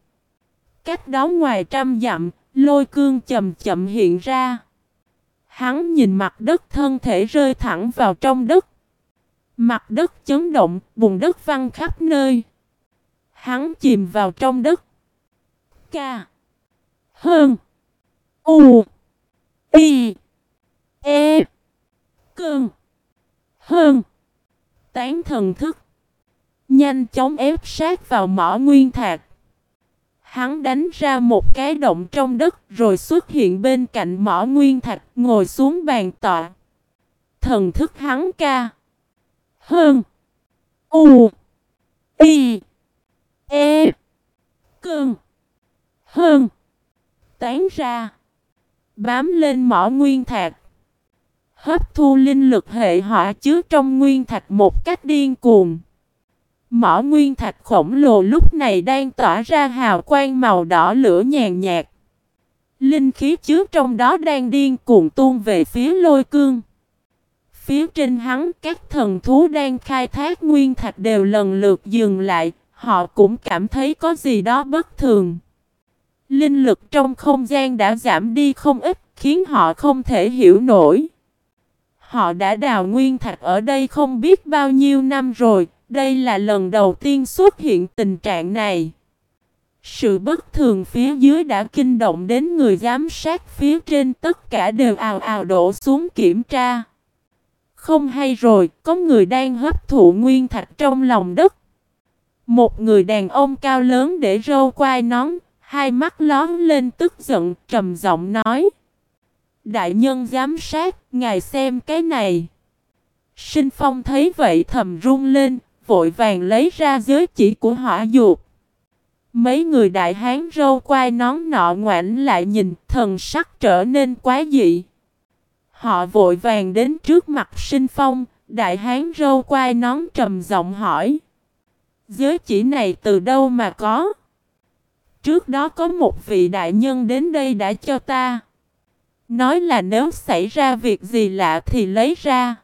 Cách đó ngoài trăm dặm, lôi cương chậm chậm hiện ra. Hắn nhìn mặt đất thân thể rơi thẳng vào trong đất. Mặt đất chấn động, bùn đất văng khắp nơi. Hắn chìm vào trong đất. Ca. Hơn. U. Y. E. Cơn. Hơn tán thần thức. Nhanh chóng ép sát vào mỏ nguyên thạch. Hắn đánh ra một cái động trong đất rồi xuất hiện bên cạnh mỏ nguyên thạch, ngồi xuống bàn tọa. Thần thức hắn ca. Hơn. U. Y. E. Cơn. Hơn. Tán ra. Bám lên mỏ nguyên thạch. Hấp thu linh lực hệ hỏa chứa trong nguyên thạch một cách điên cuồng. Mỏ nguyên thạch khổng lồ lúc này đang tỏa ra hào quang màu đỏ lửa nhàn nhạt. Linh khí chứa trong đó đang điên cuồng tuôn về phía lôi cương. Phía trên hắn các thần thú đang khai thác nguyên thạch đều lần lượt dừng lại, họ cũng cảm thấy có gì đó bất thường. Linh lực trong không gian đã giảm đi không ít, khiến họ không thể hiểu nổi. Họ đã đào nguyên thạch ở đây không biết bao nhiêu năm rồi, Đây là lần đầu tiên xuất hiện tình trạng này. Sự bất thường phía dưới đã kinh động đến người giám sát phía trên tất cả đều ào ào đổ xuống kiểm tra. Không hay rồi, có người đang hấp thụ nguyên thạch trong lòng đất. Một người đàn ông cao lớn để râu quai nón, hai mắt lón lên tức giận, trầm giọng nói. Đại nhân giám sát, ngài xem cái này. Sinh Phong thấy vậy thầm run lên, vội vàng lấy ra giới chỉ của hỏa dục. Mấy người đại hán râu quai nón nọ ngoảnh lại nhìn, thần sắc trở nên quá dị. Họ vội vàng đến trước mặt sinh phong, đại hán râu quai nón trầm giọng hỏi. Giới chỉ này từ đâu mà có? Trước đó có một vị đại nhân đến đây đã cho ta. Nói là nếu xảy ra việc gì lạ thì lấy ra.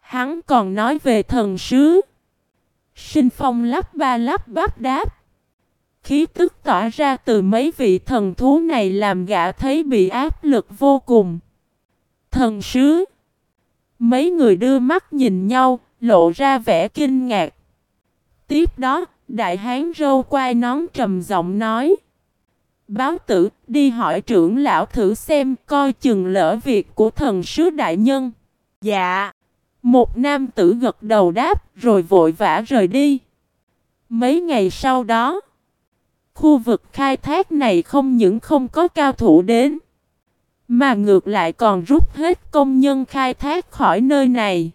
Hắn còn nói về thần sứ. Sinh phong lắp ba lắp bắp đáp. Khí tức tỏa ra từ mấy vị thần thú này làm gã thấy bị áp lực vô cùng. Thần sứ. Mấy người đưa mắt nhìn nhau, lộ ra vẻ kinh ngạc. Tiếp đó, đại hán râu quai nón trầm giọng nói. Báo tử, đi hỏi trưởng lão thử xem coi chừng lỡ việc của thần sứ đại nhân. Dạ. Một nam tử gật đầu đáp rồi vội vã rời đi. Mấy ngày sau đó, khu vực khai thác này không những không có cao thủ đến, mà ngược lại còn rút hết công nhân khai thác khỏi nơi này.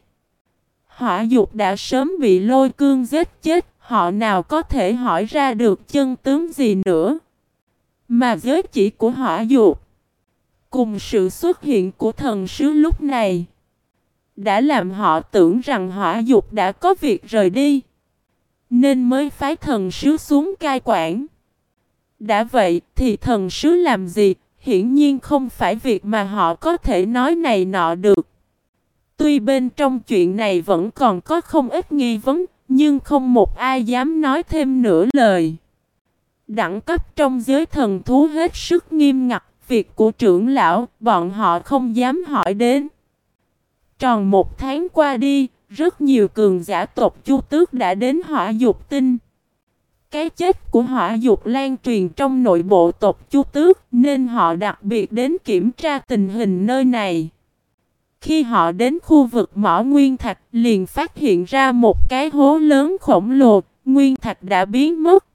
Hỏa dục đã sớm bị lôi cương giết chết, họ nào có thể hỏi ra được chân tướng gì nữa. Mà giới chỉ của hỏa dục, cùng sự xuất hiện của thần sứ lúc này, đã làm họ tưởng rằng hỏa dục đã có việc rời đi. Nên mới phái thần sứ xuống cai quản. Đã vậy thì thần sứ làm gì? Hiển nhiên không phải việc mà họ có thể nói này nọ được. Tuy bên trong chuyện này vẫn còn có không ít nghi vấn, nhưng không một ai dám nói thêm nửa lời. Đẳng cấp trong giới thần thú hết sức nghiêm ngặt, việc của trưởng lão, bọn họ không dám hỏi đến. Tròn một tháng qua đi, rất nhiều cường giả tộc Chu Tước đã đến hỏa dục tinh. Cái chết của hỏa dục lan truyền trong nội bộ tộc Chu Tước nên họ đặc biệt đến kiểm tra tình hình nơi này. Khi họ đến khu vực mỏ nguyên thạch liền phát hiện ra một cái hố lớn khổng lồ, nguyên thạch đã biến mất.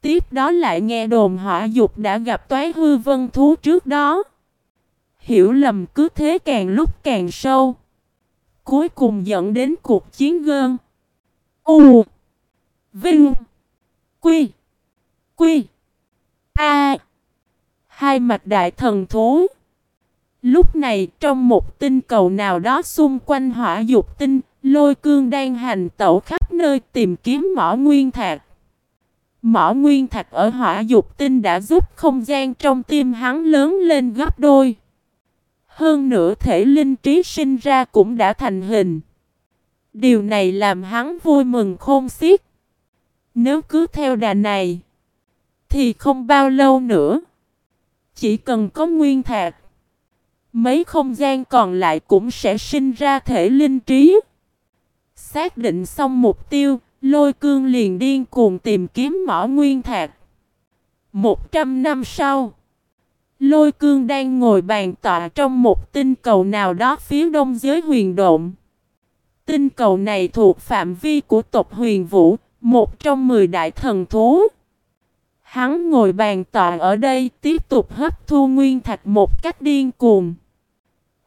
Tiếp đó lại nghe đồn hỏa dục đã gặp toái hư vân thú trước đó. Hiểu lầm cứ thế càng lúc càng sâu. Cuối cùng dẫn đến cuộc chiến gơn. U. Vinh. Quy. Quy. A. Hai mặt đại thần thú. Lúc này trong một tinh cầu nào đó xung quanh hỏa dục tinh, lôi cương đang hành tẩu khắp nơi tìm kiếm mỏ nguyên thạch. Mỏ nguyên thạch ở hỏa dục tinh đã giúp không gian trong tim hắn lớn lên gấp đôi. Hơn nữa thể linh trí sinh ra cũng đã thành hình. Điều này làm hắn vui mừng khôn xiết. Nếu cứ theo đà này, thì không bao lâu nữa, chỉ cần có nguyên thạch, mấy không gian còn lại cũng sẽ sinh ra thể linh trí. Xác định xong mục tiêu, lôi cương liền điên cuồng tìm kiếm mỏ nguyên thạch. Một trăm năm sau, lôi cương đang ngồi bàn tọa trong một tinh cầu nào đó phía đông giới huyền độn. Tinh cầu này thuộc phạm vi của tộc huyền vũ, một trong mười đại thần thú. Hắn ngồi bàn tọa ở đây tiếp tục hấp thu nguyên thạch một cách điên cuồng.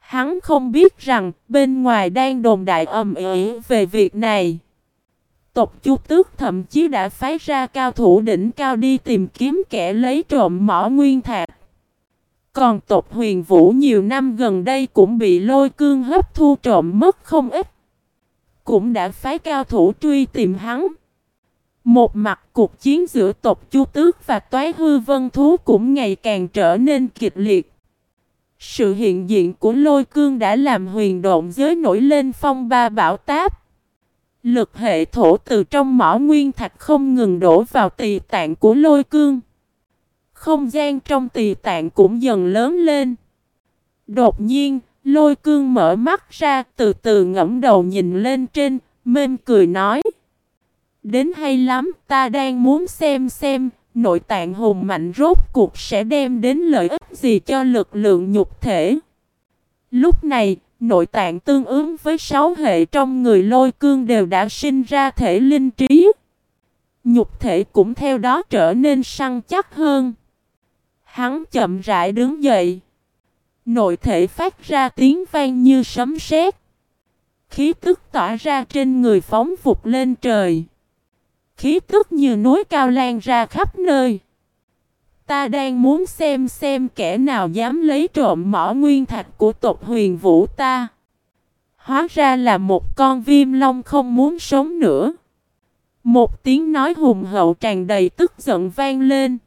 Hắn không biết rằng bên ngoài đang đồn đại ầm ĩ về việc này. Tộc Chu Tước thậm chí đã phái ra cao thủ đỉnh cao đi tìm kiếm kẻ lấy trộm mỏ nguyên thạch. Còn tộc huyền vũ nhiều năm gần đây cũng bị lôi cương hấp thu trộm mất không ít. Cũng đã phái cao thủ truy tìm hắn. Một mặt cuộc chiến giữa tộc Chu Tước và Toái Hư Vân Thú cũng ngày càng trở nên kịch liệt. Sự hiện diện của lôi cương đã làm huyền động giới nổi lên phong ba bão táp. Lực hệ thổ từ trong mỏ nguyên thạch không ngừng đổ vào tỳ tạng của lôi cương. Không gian trong tỳ tạng cũng dần lớn lên. Đột nhiên, lôi cương mở mắt ra từ từ ngẫm đầu nhìn lên trên, mềm cười nói. Đến hay lắm, ta đang muốn xem xem, nội tạng hùng mạnh rốt cuộc sẽ đem đến lợi ích gì cho lực lượng nhục thể. Lúc này, nội tạng tương ứng với sáu hệ trong người lôi cương đều đã sinh ra thể linh trí. Nhục thể cũng theo đó trở nên săn chắc hơn. Hắn chậm rãi đứng dậy. Nội thể phát ra tiếng vang như sấm sét. Khí tức tỏa ra trên người phóng vụt lên trời. Khí tức như núi cao lan ra khắp nơi. Ta đang muốn xem xem kẻ nào dám lấy trộm mỏ nguyên thạch của tộc huyền vũ ta. Hóa ra là một con viêm long không muốn sống nữa. Một tiếng nói hùng hậu tràn đầy tức giận vang lên.